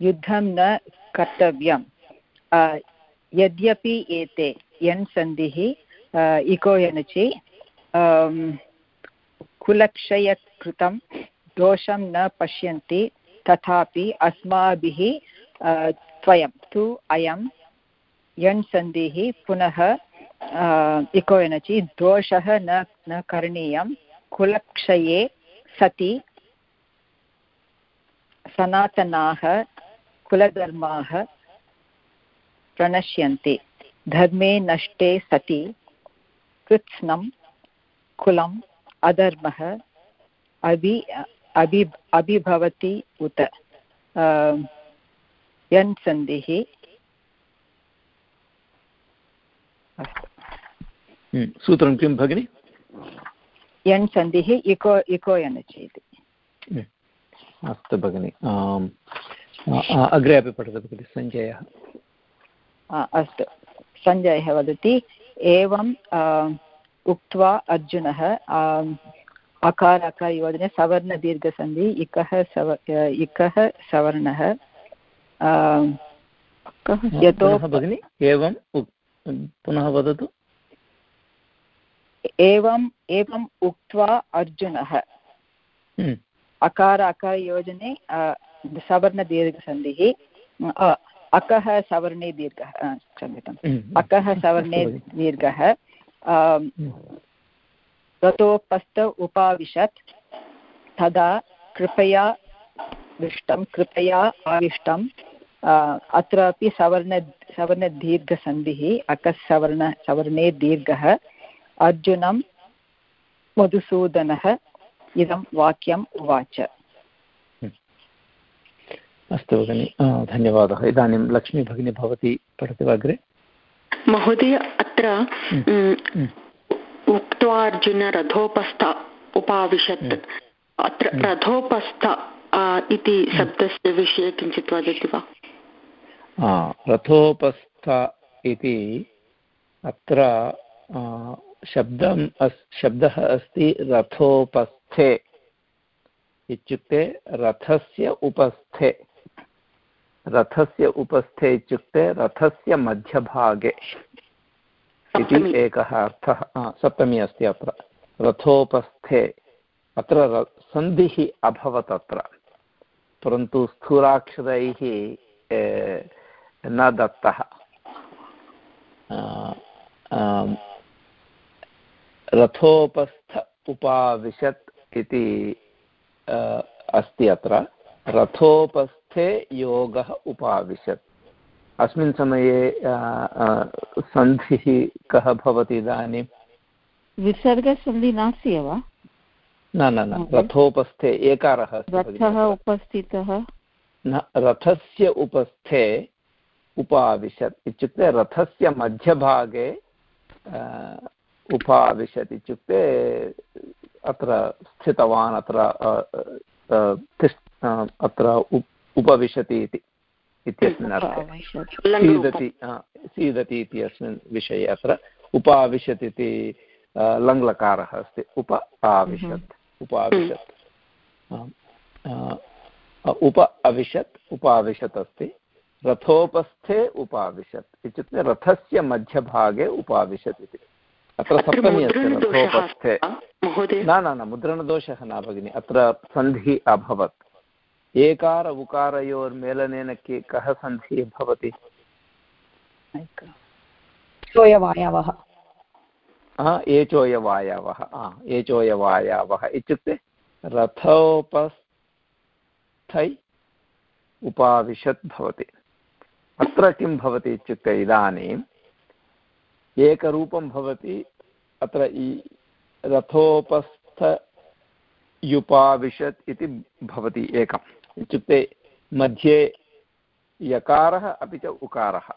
युद्धं न कर्तव्यं यद्यपि एते यन् सन्धिः इको यनचि कुलक्षयकृतं दोषं न पश्यन्ति, तथापि अस्माभिः त्वयं तु अयं यण् सन्धिः पुनः इको यनचि दोषः न न करणीयं, कुलक्षये सति सनातनाः, कुलधर्माः प्रणश्यन्ति। धर्मे नष्टे सति कृत्स्नं कुलम् अधर्मः अभि अभि अभिभवति उत। यन् सन्धिः? हम्म, सूत्रं किं भगिनि? यण् सन्धिः इको इको यनचि इति। अस्तु भगिनि अग्रे अपि पठतु भगिनि सञ्जयः। अस्तु। सञ्जयः वदति एवम् उक्त्वा अर्जुनः अकार अकार योजने सवर्णदीर्घसन्धि इकः सव इकः सवर्णः। यतो भगिनि एवं पुनः वदतु। एवम् एवम् उक्त्वा अर्जुनः। हम्म। अकार अकारयोजने सवर्णदीर्घसन्धिः। अकः सवर्णे दीर्घः क्षम्यताम्। हम्म। अकः सवर्णे [LAUGHS] दीर्घः ततोपस्थ उपाविशत् तदा कृपया दृष्टं कृपया आविष्टम् अत्रापि सवर्ण सवर्णदीर्घसन्धिः अकः सवर्ण सवर्णे दीर्घः अर्जुनं मधुसूदनः इदं वाक्यम् उवाच। अस्तु भगिनि। धन्यवादः। इदानीं लक्ष्मी भगिनी भवती पठति वा अग्रे? महोदय अत्र उक्त्वा अर्जुन रथोपस्थ उपाविशत्। अत्र रथोपस्थ इति शब्दस्य विषये किञ्चित् वदति वा? रथोपस्थ इति अत्र शब्दम् अस् शब्दः अस्ति रथोपस्थे। इत्युक्ते रथस्य उपस्थे। रथस्य उपस्थे इत्युक्ते रथस्य मध्यभागे इति एकः अर्थः। सप्तमी अस्ति अत्र। रथोपस्थे अत्र सन्धिः अभवत् अत्र। परन्तु स्थूलाक्षरैः न दत्तः। रथोपस्थ उपाविशत् इति अस्ति अत्र। रथोपस्थे योगः उपाविशत्। अस्मिन् समये सन्धिः कः भवति इदानीं? विसर्गसन्धि नास्ति वा? न न न रथोपस्थे एकारः रथः उपस्थितः? न रथस्य उपस्थे उपाविशत् इत्युक्ते रथस्य मध्यभागे उपाविशत् इत्युक्ते अत्र स्थितवान् अत्र अत्र उपविशति इति इत्यस्मिन् अर्थे। सीदति सीदति इति अस्मिन् विषये अत्र उपाविशत् इति लङ्लकारः अस्ति। उप आविशत् उपाविशत्। उप अविशत् उपाविशत् अस्ति। रथोपस्थे उपाविशत् इत्युक्ते रथस्य मध्यभागे उपाविशत् इति। अत्र सप्तमी अस्ति रथोपस्थे। न न न मुद्रणदोषः न भगिनि अत्र सन्धिः अभवत्। एकार उकारयोर्मेलनेन के कः सन्धिः भवति? चोयवायावः। एचोयवायावः एचोयवायावः इत्युक्ते रथोपस्थै उपाविशत् भवति। अत्र किं भवति इत्युक्ते इदानीम्? एकरूपं भवति अत्र रथोपस्थयुपाविशत् इति भवति एकम्। इत्युक्ते मध्ये यकारः अपि च उकारः।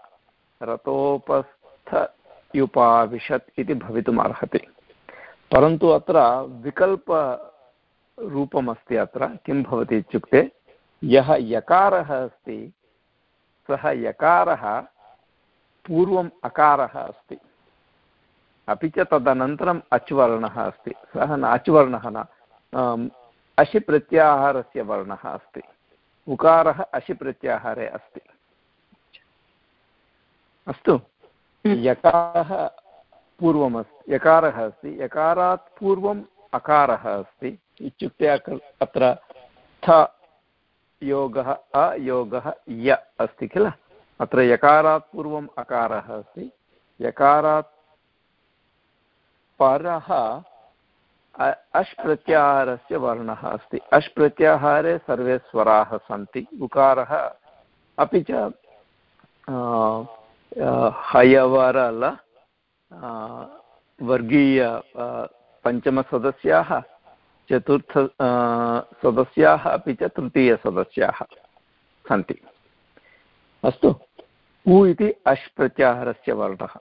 रतोपस्थयुपाविशत् इति भवितुम् अर्हति परन्तु अत्र विकल्परूपमस्ति अत्र, किं भवति इत्युक्ते, यः यकारः अस्ति, सः यकारः पूर्वम् अकारः अस्ति। अपि च तदनन्तरम् अच्वर्णः अस्ति। सः न अच्वर्णः न अशिप्रत्याहारस्य वर्णः अस्ति। उकारः अशिप्रत्याहारे अस्ति। अस्तु। हम्म। यकारः पूर्वमस्ति यकारः अस्ति। यकारात् पूर्वम् अकारः अस्ति। इत्युक्ते अत्र थ योगः अयोगः य अस्ति किल? अत्र यकारात् पूर्वम् अकारः अस्ति। यकारात् परः अश् प्रत्याहारस्य वर्णः अस्ति। अश् प्रत्याहारे सर्वे स्वराः सन्ति। उकारः अपि च हयवरल वर्गीय पञ्चमसदस्याः, चतुर्थ सदस्याः अपि च तृतीयसदस्याः सन्ति। अस्तु। उ इति अश् प्रत्याहारस्य वर्णः।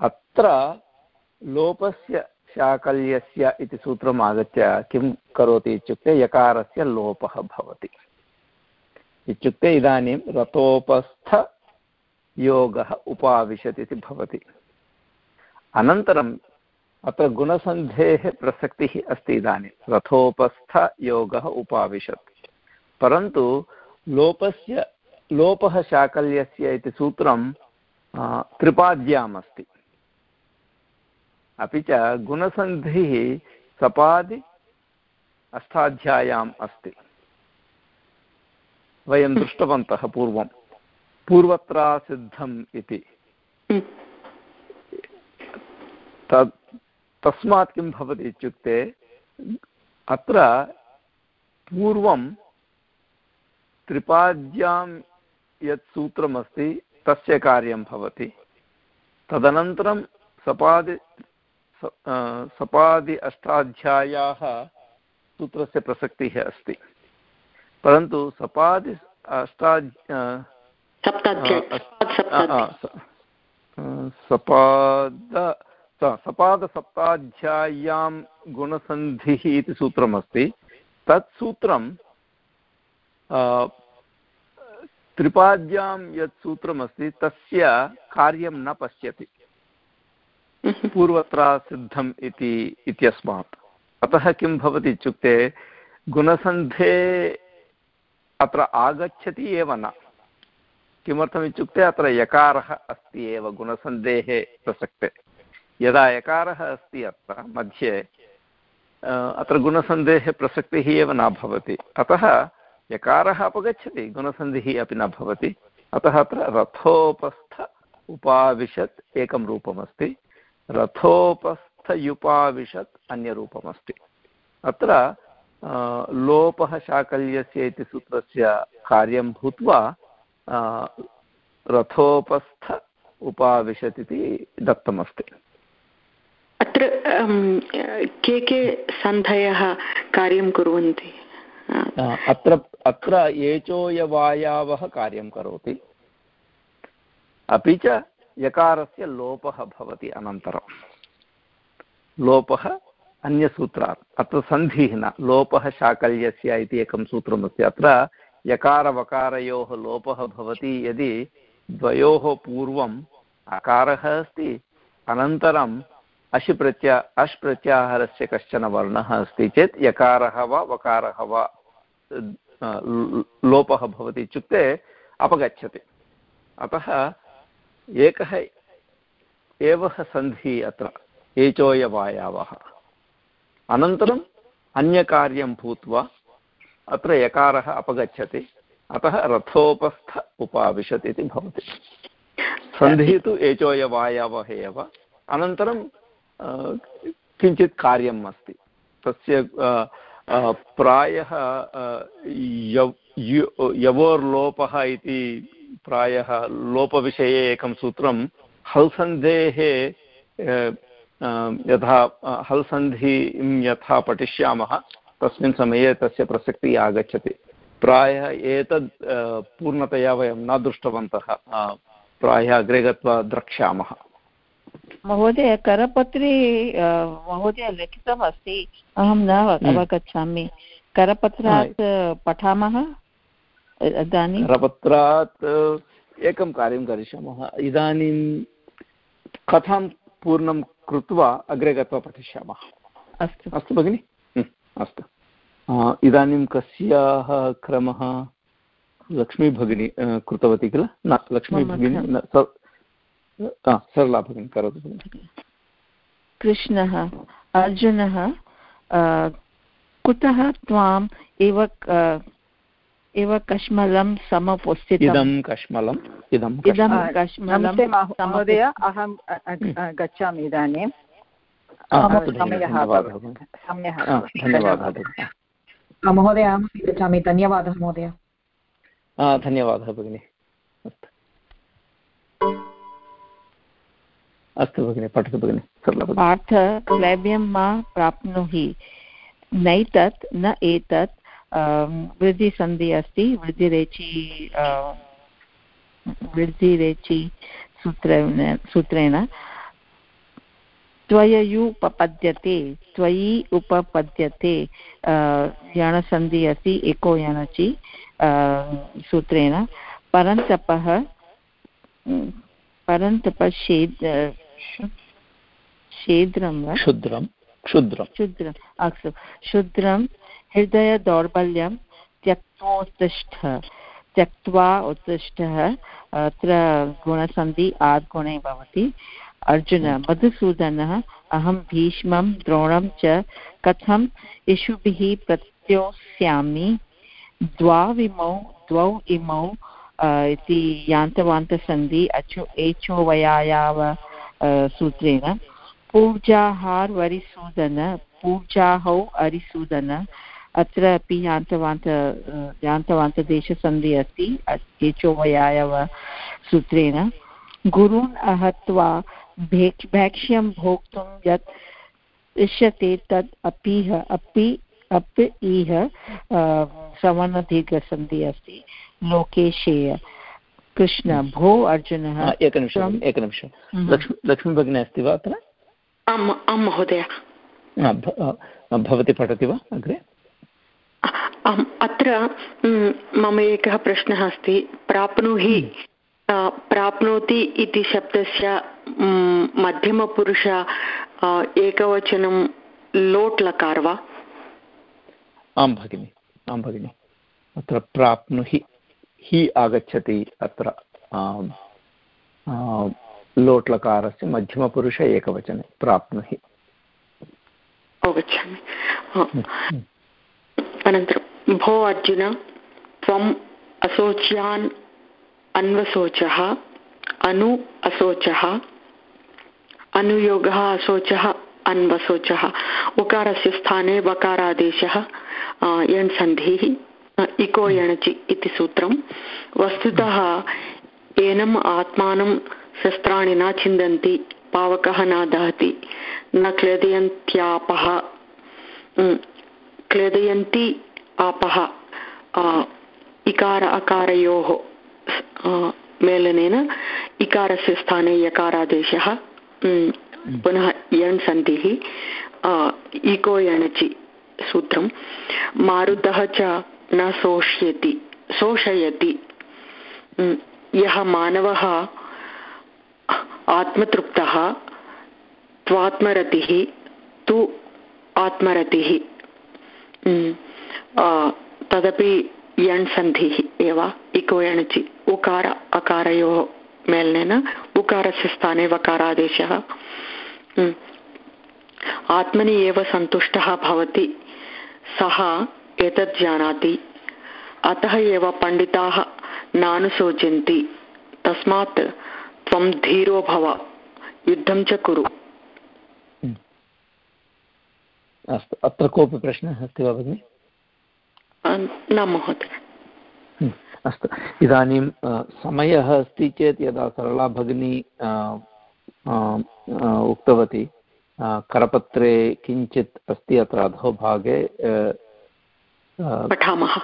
अत्र लोपस्य शाकल्यस्य इति सूत्रम् आगत्य किं करोति इत्युक्ते यकारस्य लोपः भवति। इत्युक्ते इदानीं रतोपस्थयोगः उपाविशत् इति भवति। अनन्तरम् अत्र गुणसन्धेः प्रसक्तिः अस्ति इदानीं। रथोपस्थयोगः उपाविशत्। परन्तु लोपस्य, लोपः शाकल्यस्य इति सूत्रं त्रिपाद्याम् अपि च गुणसन्धिः सपादि अष्टाध्याय्याम् अस्ति। वयं दृष्टवन्तः पूर्वं। पूर्वत्रासिद्धम् इति। तस्मात् किं भवति इत्युक्ते, अत्र पूर्वं त्रिपाद्यां यत् सूत्रमस्ति, तस्य कार्यं भवति। तदनन्तरं सपादि सपादि अष्टाध्याय्याः सूत्रस्य प्रसक्तिः अस्ति। परन्तु सपादि अष्टा सपाद सपादसप्ताध्याय्यां गुणसन्धिः इति सूत्रमस्ति। तत् सूत्रं त्रिपाद्यां यत् सूत्रमस्ति तस्य कार्यं न पश्यति। पूर्वत्र सिद्धम् इति इत्यस्मात्। अतः किं भवति इत्युक्ते, गुणसन्धे अत्र आगच्छति एव न। किमर्थमित्युक्ते अत्र यकारः अस्ति एव, गुणसन्धेः प्रसक्ते। यदा यकारः अस्ति अत्र, मध्ये अत्र गुणसन्धेः प्रसक्तिः एव न भवति। अतः यकारः अपगच्छति, गुणसन्धिः अपि न भवति। अतः अत्र रथोपस्थ उपाविशत् एकं रूपमस्ति। रथोपस्थयुपाविशत् अन्यरूपमस्ति। अत्र लोपः शाकल्यस्य इति सूत्रस्य कार्यं भूत्वा रथोपस्थ उपाविशत् इति दत्तमस्ति। अत्र के के सन्धयः कार्यं कुर्वन्ति? अत्र अत्र एचोयवायावः कार्यं करोति। अपि च यकारस्य लोपः भवति अनन्तरं। लोपः अन्यसूत्रात्, अत्र सन्धिः न, लोपः शाकल्यस्य इति एकं सूत्रमस्ति। अत्र यकारवकारयोः लोपः भवति यदि द्वयोः पूर्वम् अकारः अस्ति, अनन्तरम् अशि अश् प्रत्याहारस्य कश्चन वर्णः अस्ति चेत् यकारः वा, वकारः वा लोपः भवति इत्युक्ते अपगच्छति। अतः एकः एव सन्धिः अत्र, एचोयवायावः। अनन्तरम् अन्यकार्यं भूत्वा अत्र यकारः अपगच्छति, अतः रथोपस्थ उपाविशत् इति भवति। सन्धिः तु एचोयवायावः एव। अनन्तरं किञ्चित् कार्यम् अस्ति। तस्य प्रायः यवोर्लोपः इति प्रायः लोपविषये एकं सूत्रं हल्सन्धेः यथा हल्सन्धिं यथा पठिष्यामः तस्मिन् समये तस्य प्रसक्तिः आगच्छति। प्रायः एतद् पूर्णतया वयं न दृष्टवन्तः प्रायः अग्रे गत्वा द्रक्ष्यामः। महोदय करपत्रे महोदय लिखितम् अस्ति अहं न हम्म। अवगच्छामि। करपत्रात् पठामः? इदानीं? करपत्रात् एकं कार्यं करिष्यामः। इदानीं कथां पूर्णं कृत्वा अग्रे गत्वा पठिष्यामः? अस्तु। अस्तु भगिनि? अस्तु। इदानीं कस्याः क्रमः? लक्ष्मीभगिनी कृतवती किल? न लक्ष्मीभगिनी सरला भगिनी करोतु भगिनि। कृष्णः अर्जुनः कुतः त्वाम् एव एव कश्मलं समपोस्थितम् इदं कश्मलम् इदम् इदं कश्मलं। महोदय अहं गच्छामि इदानीं। महोदय। अहमपि गच्छामि। धन्यवादः महोदय। धन्यवादः भगिनि। अस्तु। भगिनि पठतु भगिनि। पार्थ क्लैब्यं मा प्राप्नुहि। नैतत् न एतत् वृद्धिसन्धि अस्ति वृद्धिरेचि वृद्धिरेचि सूत्रेण। सूत्रेण त्वययुपपद्यते त्वयि उपपद्यते यणसन्धि अस्ति एको यणचि सूत्रेण। परन्तपः परन्तपशेद् शेद्रं वा? क्षुद्रं क्षुद्रं क्षुद्रम् अस्तु। क्षुद्रं हृदयदौर्बल्यं त्यक्तोत्तिष्ठ त्यक्त्वा उत्तिष्ठः अत्र गुणसन्धि आद्गुणे भवति। अर्जुन मधुसूदनः अहं भीष्मं द्रोणं च कथम् इषुभिः प्रत्योस्यामि द्वाविमौ द्वौ इमौ इति यान्तवान्तसन्धि अचो एचोवयायाव सूत्रेण। पूजाहार्वरिसूदन पूजाहौ अरिसूदन अत्र अपि यान्तवान्त यान्तवान्तदेशसन्धिः अस्ति एचोवयायव सूत्रेण। गुरून् आहत्वा भेक् भैक्ष्यं भोक्तुं यत् इष्यते तत् अपीह अपि अपि इह सवर्णदीर्घसन्धिः अस्ति। लोकेशेय। कृष्ण भो अर्जुनः एकनिमिषम् एकनिमिषं हम्म। लक्ष्मी भगिनी अस्ति वा अत्र? आम् आं महोदय। भवती पठति वा अग्रे? अत्र मम एकः प्रश्नः अस्ति। प्राप्नुहि प्राप्नोति इति शब्दस्य मध्यमपुरुष एकवचनं लोट् लकार वा? आं भगिनि। आं भगिनि। अत्र प्राप्नुहि हि आगच्छति अत्र लोट्लकारस्य मध्यमपुरुष एकवचने प्राप्नुहि। अवगच्छामि। अनन्तरं भो अर्जुन, त्वम् अशोच्यान् अन्वशोचः अनु अशोचः अनुयोगः अशोचः अन्वशोचः उकारस्य स्थाने वकारादेशः यण् सन्धिः इको यणचि इति सूत्रं वस्तुतः एनम् आत्मानं शस्त्राणि न छिन्दन्ति, पावकः न दहति, न क्लेदयन्त्यापः। क्लेदयन्ति आपः इकार अकारयोः मेलनेन इकारस्य स्थाने यकारादेशः पुनः यण् सन्धिः इको यणचि सूत्रं मारुतः च न शोष्यति शोषयति। यः मानवः आत्मतृप्तः त्वात्मरतिः तु आत्मरतिः। तदपि यण् सन्धिः एव, इको यणचि उकार, अकारयोः मेलनेन, उकारस्य स्थाने वकारादेशः। आत्मनि एव सन्तुष्टः भवति, सः एतत् जानाति। अतः एव पण्डिताः नानुशोचन्ति तस्मात् त्वं धीरो भव, युद्धं च कुरु। अस्तु अत्र कोऽपि प्रश्नः अस्ति वा भगिनि? न महोदय। अस्तु। इदानीं समयः अस्ति चेत् यदा सरला भगिनी उक्तवती करपत्रे किञ्चित् अस्ति अत्र अधोभागे पठामः।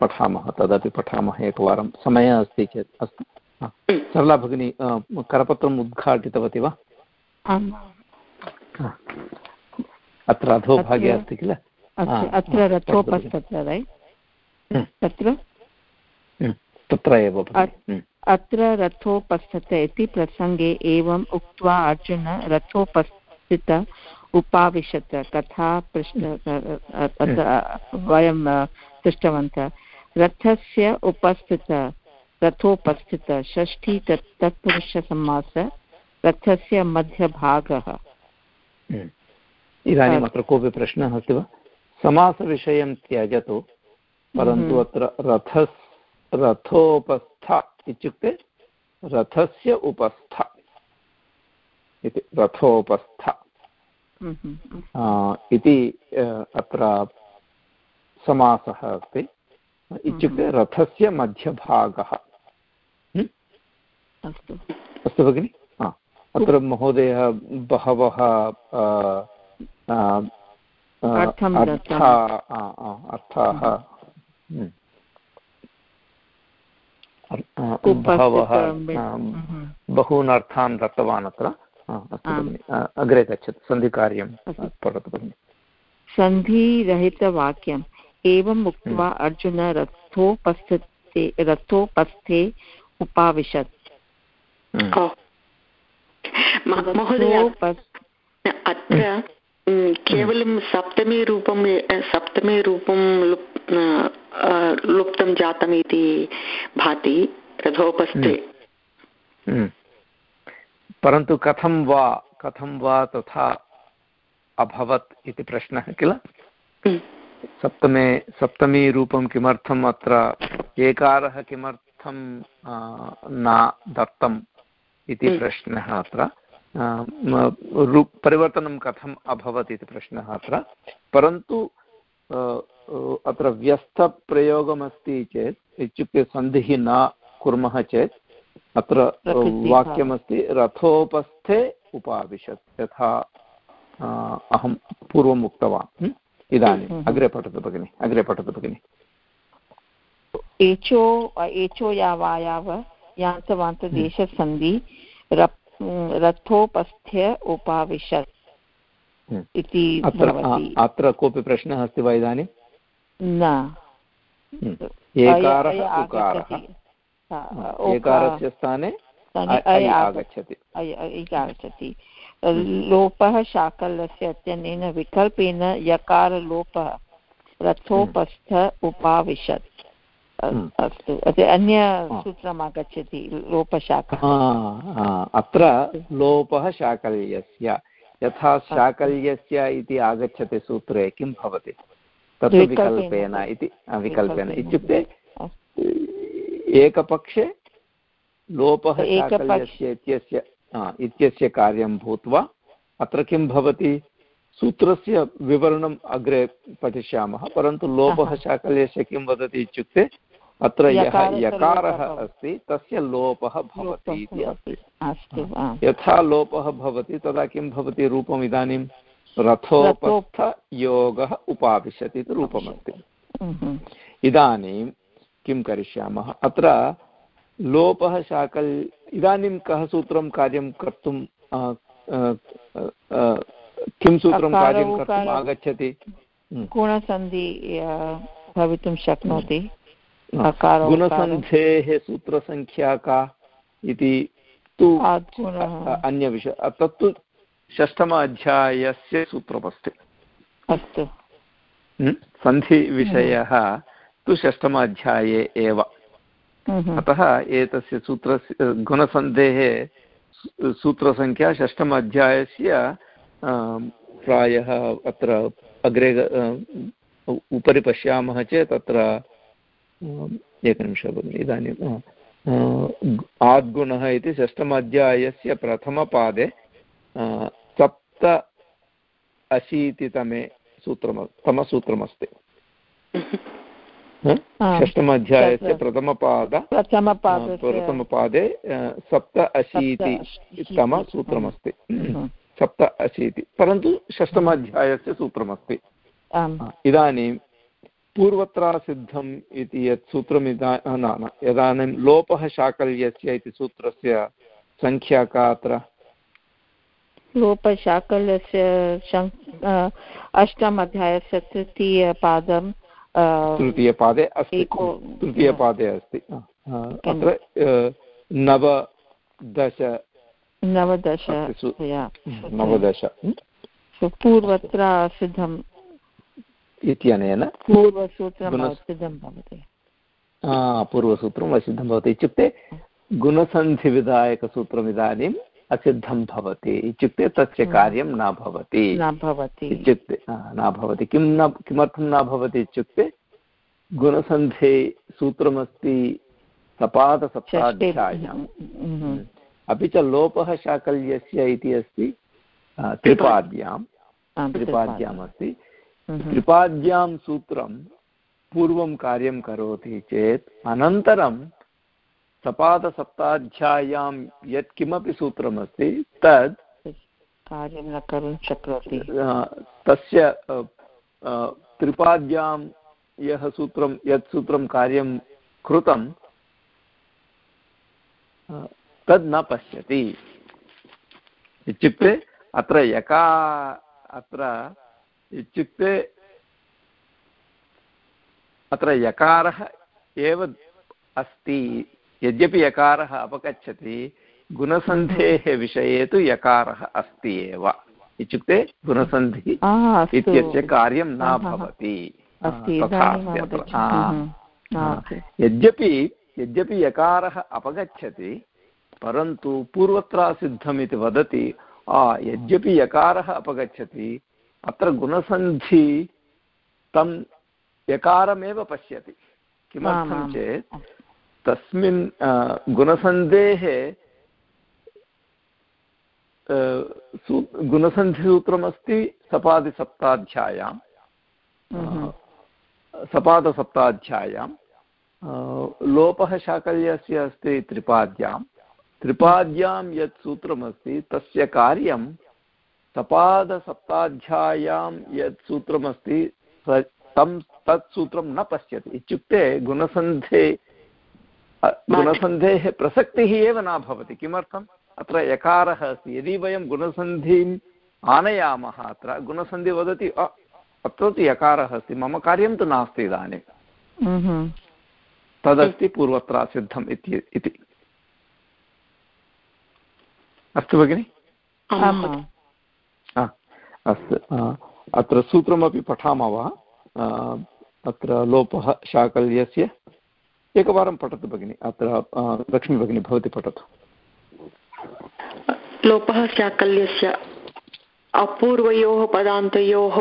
पठामः तदपि पठामः एकवारं। समयः अस्ति चेत् अस्तु। सरला भगिनी करपत्रम् उद्घाटितवती वा? अत्र अधोभागे अस्ति किल? अत्र रथोपस्तत्र तत्र तत्र? एव अत्र रथोपस्थत इति प्रसङ्गे एवम् उक्त्वा अर्जुन रथोपस्थित उपाविशत कथा पृष्ट वयं पृष्टवन्तः रथस्य उपस्थित रथोपस्थित षष्ठी तत् तत्पुरुषसमास रथस्य मध्यभागः। इदानीम् अत्र कोऽपि प्रश्नः अस्ति वा? समासविषयं त्यजतु परन्तु अत्र रथस् रथोपस्थ इत्युक्ते रथस्य उपस्थ इति रथोपस्थ। इति अत्र समासः अस्ति। इत्युक्ते रथस्य मध्यभागः। अस्तु। भगिनि? अत्र महोदयः बहवः अर्थाः बहून् अर्थान् दत्तवान् अत्र। अग्रे गच्छतु। सन्धिकार्यं पठतु भगिनि। सन्धिरहितवाक्यम्। एवम् उक्त्वा अर्जुन रथोपस्थे रथोपस्थे उपाविशत्। अत्र केवलं सप्तमी रूपं सप्तमी रूपं लुप्तं जातम् इति भाति रथोपस्थे। परन्तु कथं वा कथं वा तथा अभवत् इति प्रश्नः किल हम्म। सप्तमे सप्तमीरूपं किमर्थम् अत्र एकारः किमर्थं न दत्तम् इति प्रश्नः अत्र परिवर्तनं कथम् अभवत् इति प्रश्नः अत्र। परन्तु अत्र व्यस्तप्रयोगमस्ति चेत् इत्युक्ते सन्धिः न कुर्मः चेत् अत्र वाक्यमस्ति रथोपस्थे उपाविशत्। यथा अहं पूर्वम् उक्तवान् इदानीम्। अग्रे पठतु भगिनि अग्रे पठतु भगिनि। एचो एचो यावायाव यान्तवान्तदेशसन्धि रथोपस्थ्य उपाविशत् हम्म। इति अत्र कोऽपि प्रश्नः अस्ति वा इदानीं? न। हम्म। एकारस्य स्थाने आगच्छति। आगच्छति। लोपः शाकलस्य इत्यनेन विकल्पेन यकारलोपः। रथोपस्थ उपाविशत्। अन्यसूत्रम् आगच्छति लोपशाक अत्र लोपः शाकल्यस्य। यथा शाकल्यस्य इति आगच्छति सूत्रे किं भवति? तत् विकल्पेन इति विकल्पेन। इत्युक्ते एकपक्षे लोपः शाकल्यस्य इत्यस्य इत्यस्य कार्यं भूत्वा अत्र किं भवति? सूत्रस्य विवरणम् अग्रे पठिष्यामः परन्तु लोपः शाकल्यस्य किं वदति इत्युक्ते अत्र यः यकारः अस्ति तस्य लोपः भवति इति अस्ति। यथा लोपः भवति तदा किं भवति रूपम् इदानीं? रथोपस्थयोगः उपाविशति इति रूपमस्ति। इदानीं किं करिष्यामः? अत्र लोपः शाकल् इदानीं कः सूत्रं कार्यं कर्तुं किं सूत्रं कार्यं कर्तुम् आगच्छति? गुणसन्धि भवितुं शक्नोति। गुणसन्धेः सूत्रसङ्ख्या का इति तु अन्यविषय तत्तु षष्ठम अध्यायस्य सूत्रमस्ति। अस्तु। सन्धिविषयः तु षष्ठम अध्याये एव अतः एतस्य सूत्रस्य गुणसन्धेः सूत्रसङ्ख्या षष्ठम अध्यायस्य प्रायः अत्र अग्रे उपरि पश्यामः चेत् अत्र एकनिमिषः भगिनि इदानीम् आद्गुणः इति षष्ठमाध्यायस्य प्रथमपादे सप्त अशीतितमे सूत्रम् तमसूत्रमस्ति। षष्ठमाध्यायस्य प्रथमपाद प्रथमपादे सप्त अशीतितमसूत्रमस्ति सप्त अशीति परन्तु षष्ठमाध्यायस्य सूत्रमस्ति। इदानीं पूर्वत्रासिद्धम् इति यत् सूत्रम् इदा न न इदानीं लोपः शाकल्यस्य इति सूत्रस्य सङ्ख्या का अत्र? लोपशाकल्यस्य अष्टम अध्यायस्य तृतीयपादं तृतीयपादे अस्ति। तृतीयपादे अस्ति। अत्र नवदश नवदश नवदश। पूर्वत्र सिद्धम् इत्यनेन पूर्वसूत्रम् असिद्धं भवति। इत्युक्ते गुणसन्धिविधायकसूत्रम् इदानीम् असिद्धं भवति। इत्युक्ते तस्य कार्यं न भवति। इत्युक्ते न भवति। किं न किमर्थं न भवति इत्युक्ते गुणसन्धे सूत्रमस्ति सपादसप्ताध्याय्याम् अपि च लोपः शाकल्यस्य इति अस्ति त्रिपाद्यां। त्रिपाद्याम्। अस्ति त्रिपाद्यां सूत्रं पूर्वं कार्यं करोति चेत् अनन्तरं सपादसप्ताध्याय्यां यत्किमपि सूत्रमस्ति तद् कार्यं न कर्तुं शक्नोति तस्य त्रिपाद्यां यः सूत्रं यत् सूत्रं कार्यं कृतं तद् न पश्यति इत्युक्ते अत्र यका अत्र इत्युक्ते अत्र यकारः एव अस्ति। यद्यपि यकारः अपगच्छति गुणसन्धेः विषये तु यकारः अस्ति एव। इत्युक्ते गुणसन्धिः इत्यस्य कार्यं न भवति। यद्यपि यद्यपि यकारः अपगच्छति परन्तु पूर्वत्रासिद्धम् इति वदति यद्यपि यकारः अपगच्छति अत्र गुणसन्धि तं यकारमेव पश्यति। किमर्थं चेत् तस्मिन् गुणसन्धेः गुणसन्धिसूत्रमस्ति सपादिसप्ताध्याय्यां सपादसप्ताध्याय्यां लोपः शाकल्यस्य अस्ति त्रिपाद्यां त्रिपाद्यां यत् सूत्रमस्ति तस्य कार्यं सपादसप्ताध्याय्यां यत् सूत्रमस्ति तं तत् सूत्रं न पश्यति। इत्युक्ते गुणसन्धे गुणसन्धेः प्रसक्तिः एव न भवति। किमर्थम्? अत्र यकारः अस्ति। यदि वयं गुणसन्धिम् आनयामः अत्र गुणसन्धि वदति अत्र तु यकारः अस्ति। मम कार्यं तु नास्ति इदानीं। तदस्ति पूर्वत्र सिद्धम् इति। अस्तु भगिनि। अस्तु अत्र सूत्रमपि पठामः वा? अत्र लोपः शाकल्यस्य, एकवारं पठतु भगिनि, अत्र लक्ष्मी भगिनी भवती पठतु। लोपः शाकल्यस्य अपूर्वयोः पदान्तयोः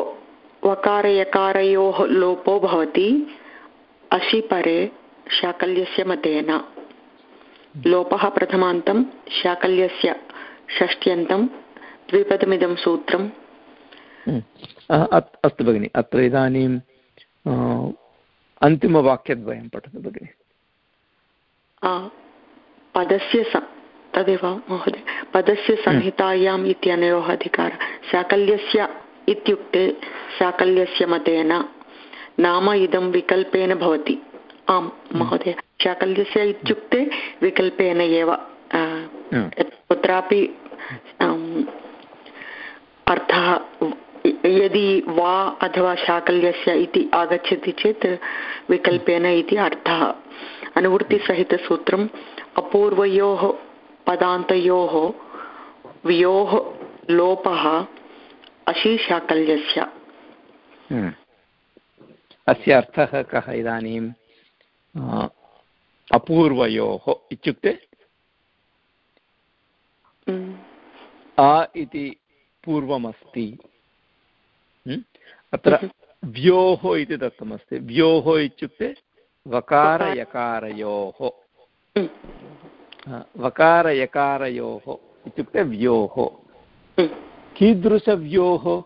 वकारयकारयोः लोपो भवति अशिपरे शाकल्यस्य मतेन। लोपः प्रथमान्तं, शाकल्यस्य षष्ट्यन्तं, द्विपदमिदं हम्म। अस्तु भगिनि अत्र इदानीं अन्तिमवाक्यद्वयं पठतु भगिनि पदस्य तदेव महोदय पदस्य। संहितायाम् इत्यनयोः अधिकारः साकल्यस्य इत्युक्ते साकल्यस्य मतेन नाम इदं विकल्पेन भवति आम्। महोदय शाकल्यस्य इत्युक्ते विकल्पेन एव कुत्रापि अर्थः यदि वा अथवा शाकल्यस्य इति आगच्छति चेत् विकल्पेन इति अर्थः अनुवृत्तिसहितसूत्रम् अपूर्वयोः पदान्तयोः व्योः लोपः अशीशाकल्यस्य हम्म। अस्य अर्थः कः इदानीं अपूर्वयोः इत्युक्ते। आ इति पूर्वमस्ति? अत्र। व्योः इति दत्तमस्ति। व्योः इत्युक्ते वकारयकारयोः वकारयकारयोः इत्युक्ते व्योः। कीदृशव्योः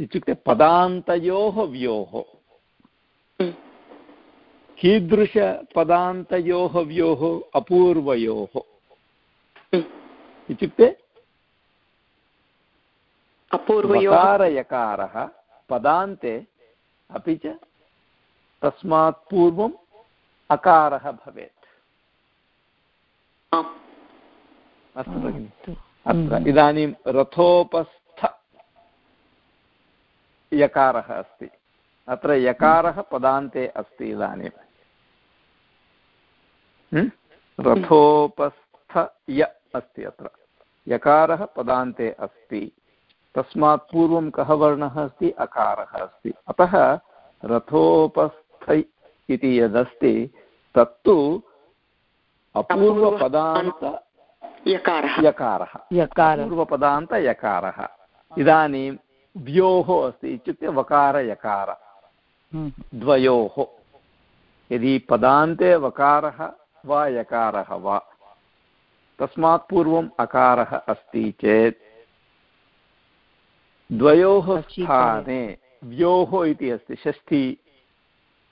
इत्युक्ते पदान्तयोः व्योः। कीदृशपदान्तयोः व्योः? अपूर्वयोः। इत्युक्ते अपूर्वकारयकारः पदान्ते अपि च तस्मात् पूर्वम् अकारः भवेत्। अस्तु भगिनि। अत्र इदानीं रथोपस्थ यकारः अस्ति। अत्र यकारः पदान्ते अस्ति इदानीं। रथोपस्थ य अस्ति अत्र। यकारः पदान्ते अस्ति। तस्मात् पूर्वं कः वर्णः अस्ति? अकारः अस्ति। अतः रथोपस्थ इति यदस्ति तत्तु अपूर्वपदान्त यकारः। यकारः। पूर्वपदान्त यकारः। इदानीं व्योः अस्ति इत्युक्ते वकारयकार द्वयोः। यदि पदान्ते वकारः वा यकारः वा तस्मात् पूर्वम् अकारः अस्ति चेत् द्वयोः स्थाने व्योः इति अस्ति षष्ठी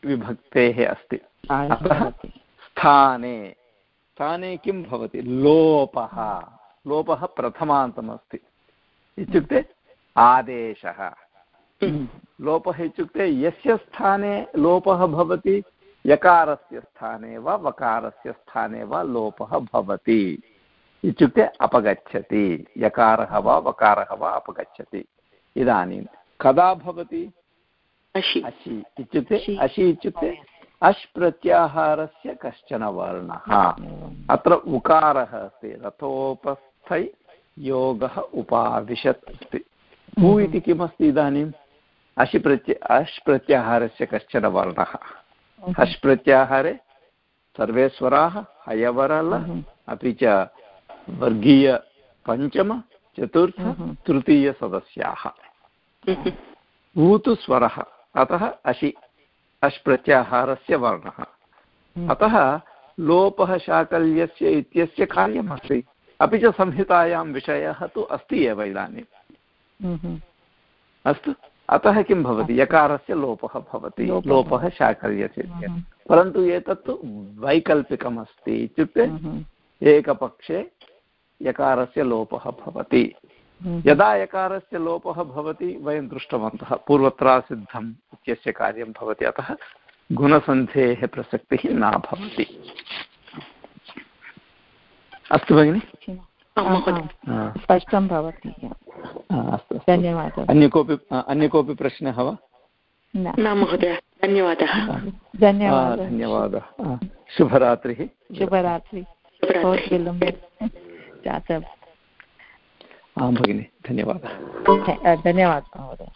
विभक्तेः अस्ति। अतः स्थाने स्थाने किं भवति? लोपः। लोपः प्रथमान्तमस्ति। इत्युक्ते आदेशः। लोपः इत्युक्ते यस्य स्थाने लोपः भवति यकारस्य स्थाने वा वकारस्य स्थाने वा लोपः भवति। इत्युक्ते अपगच्छति। यकारः वा वकारः वा अपगच्छति। इदानीं। कदा भवति? अशि। इत्युक्ते अशि। इत्युक्ते अश् प्रत्याहारस्य कश्चन वर्णः। अत्र उकारः अस्ति रथोपस्थै योगः उपाविशत् अस्ति। उ इति किमस्ति इदानीम् अशि प्रत्य अश् प्रत्याहारस्य कश्चन वर्णः। हश् प्रत्याहारे सर्वे स्वराः हयवरल अपि च वर्गीयपञ्चम चतुर्थ तृतीयसदस्याः ऊतु स्वरः अतः अशि अश् प्रत्याहारस्य वर्णः अतः लोपः शाकल्यस्य इत्यस्य कार्यमस्ति। अपि च संहितायां विषयः तु अस्ति एव इदानीम् अस्तु? अतः किं भवति? यकारस्य लोपः भवति। लोपः शाकल्यस्य हम्म। परन्तु एतत्तु वैकल्पिकम् अस्ति इत्युक्ते हम्म। एकपक्षे यकारस्य लोपः भवति। हम्म। यदा यकारस्य लोपः भवति वयं दृष्टवन्तः पूर्वत्रासिद्धम् इत्यस्य कार्यं भवति अतः गुणसन्धेः प्रसक्तिः न भवति। अस्तु भगिनि? स्पष्टं भवति। अस्तु धन्यवादः। अन्य कोऽपि अन्य कोऽपि प्रश्नः वा? न। महोदय धन्यवादः। धन्यवादः। धन्यवादः। शुभरात्रिः। शुभरात्रिः। जातम् आं भगिनि धन्यवादः। धन्यवादः महोदय।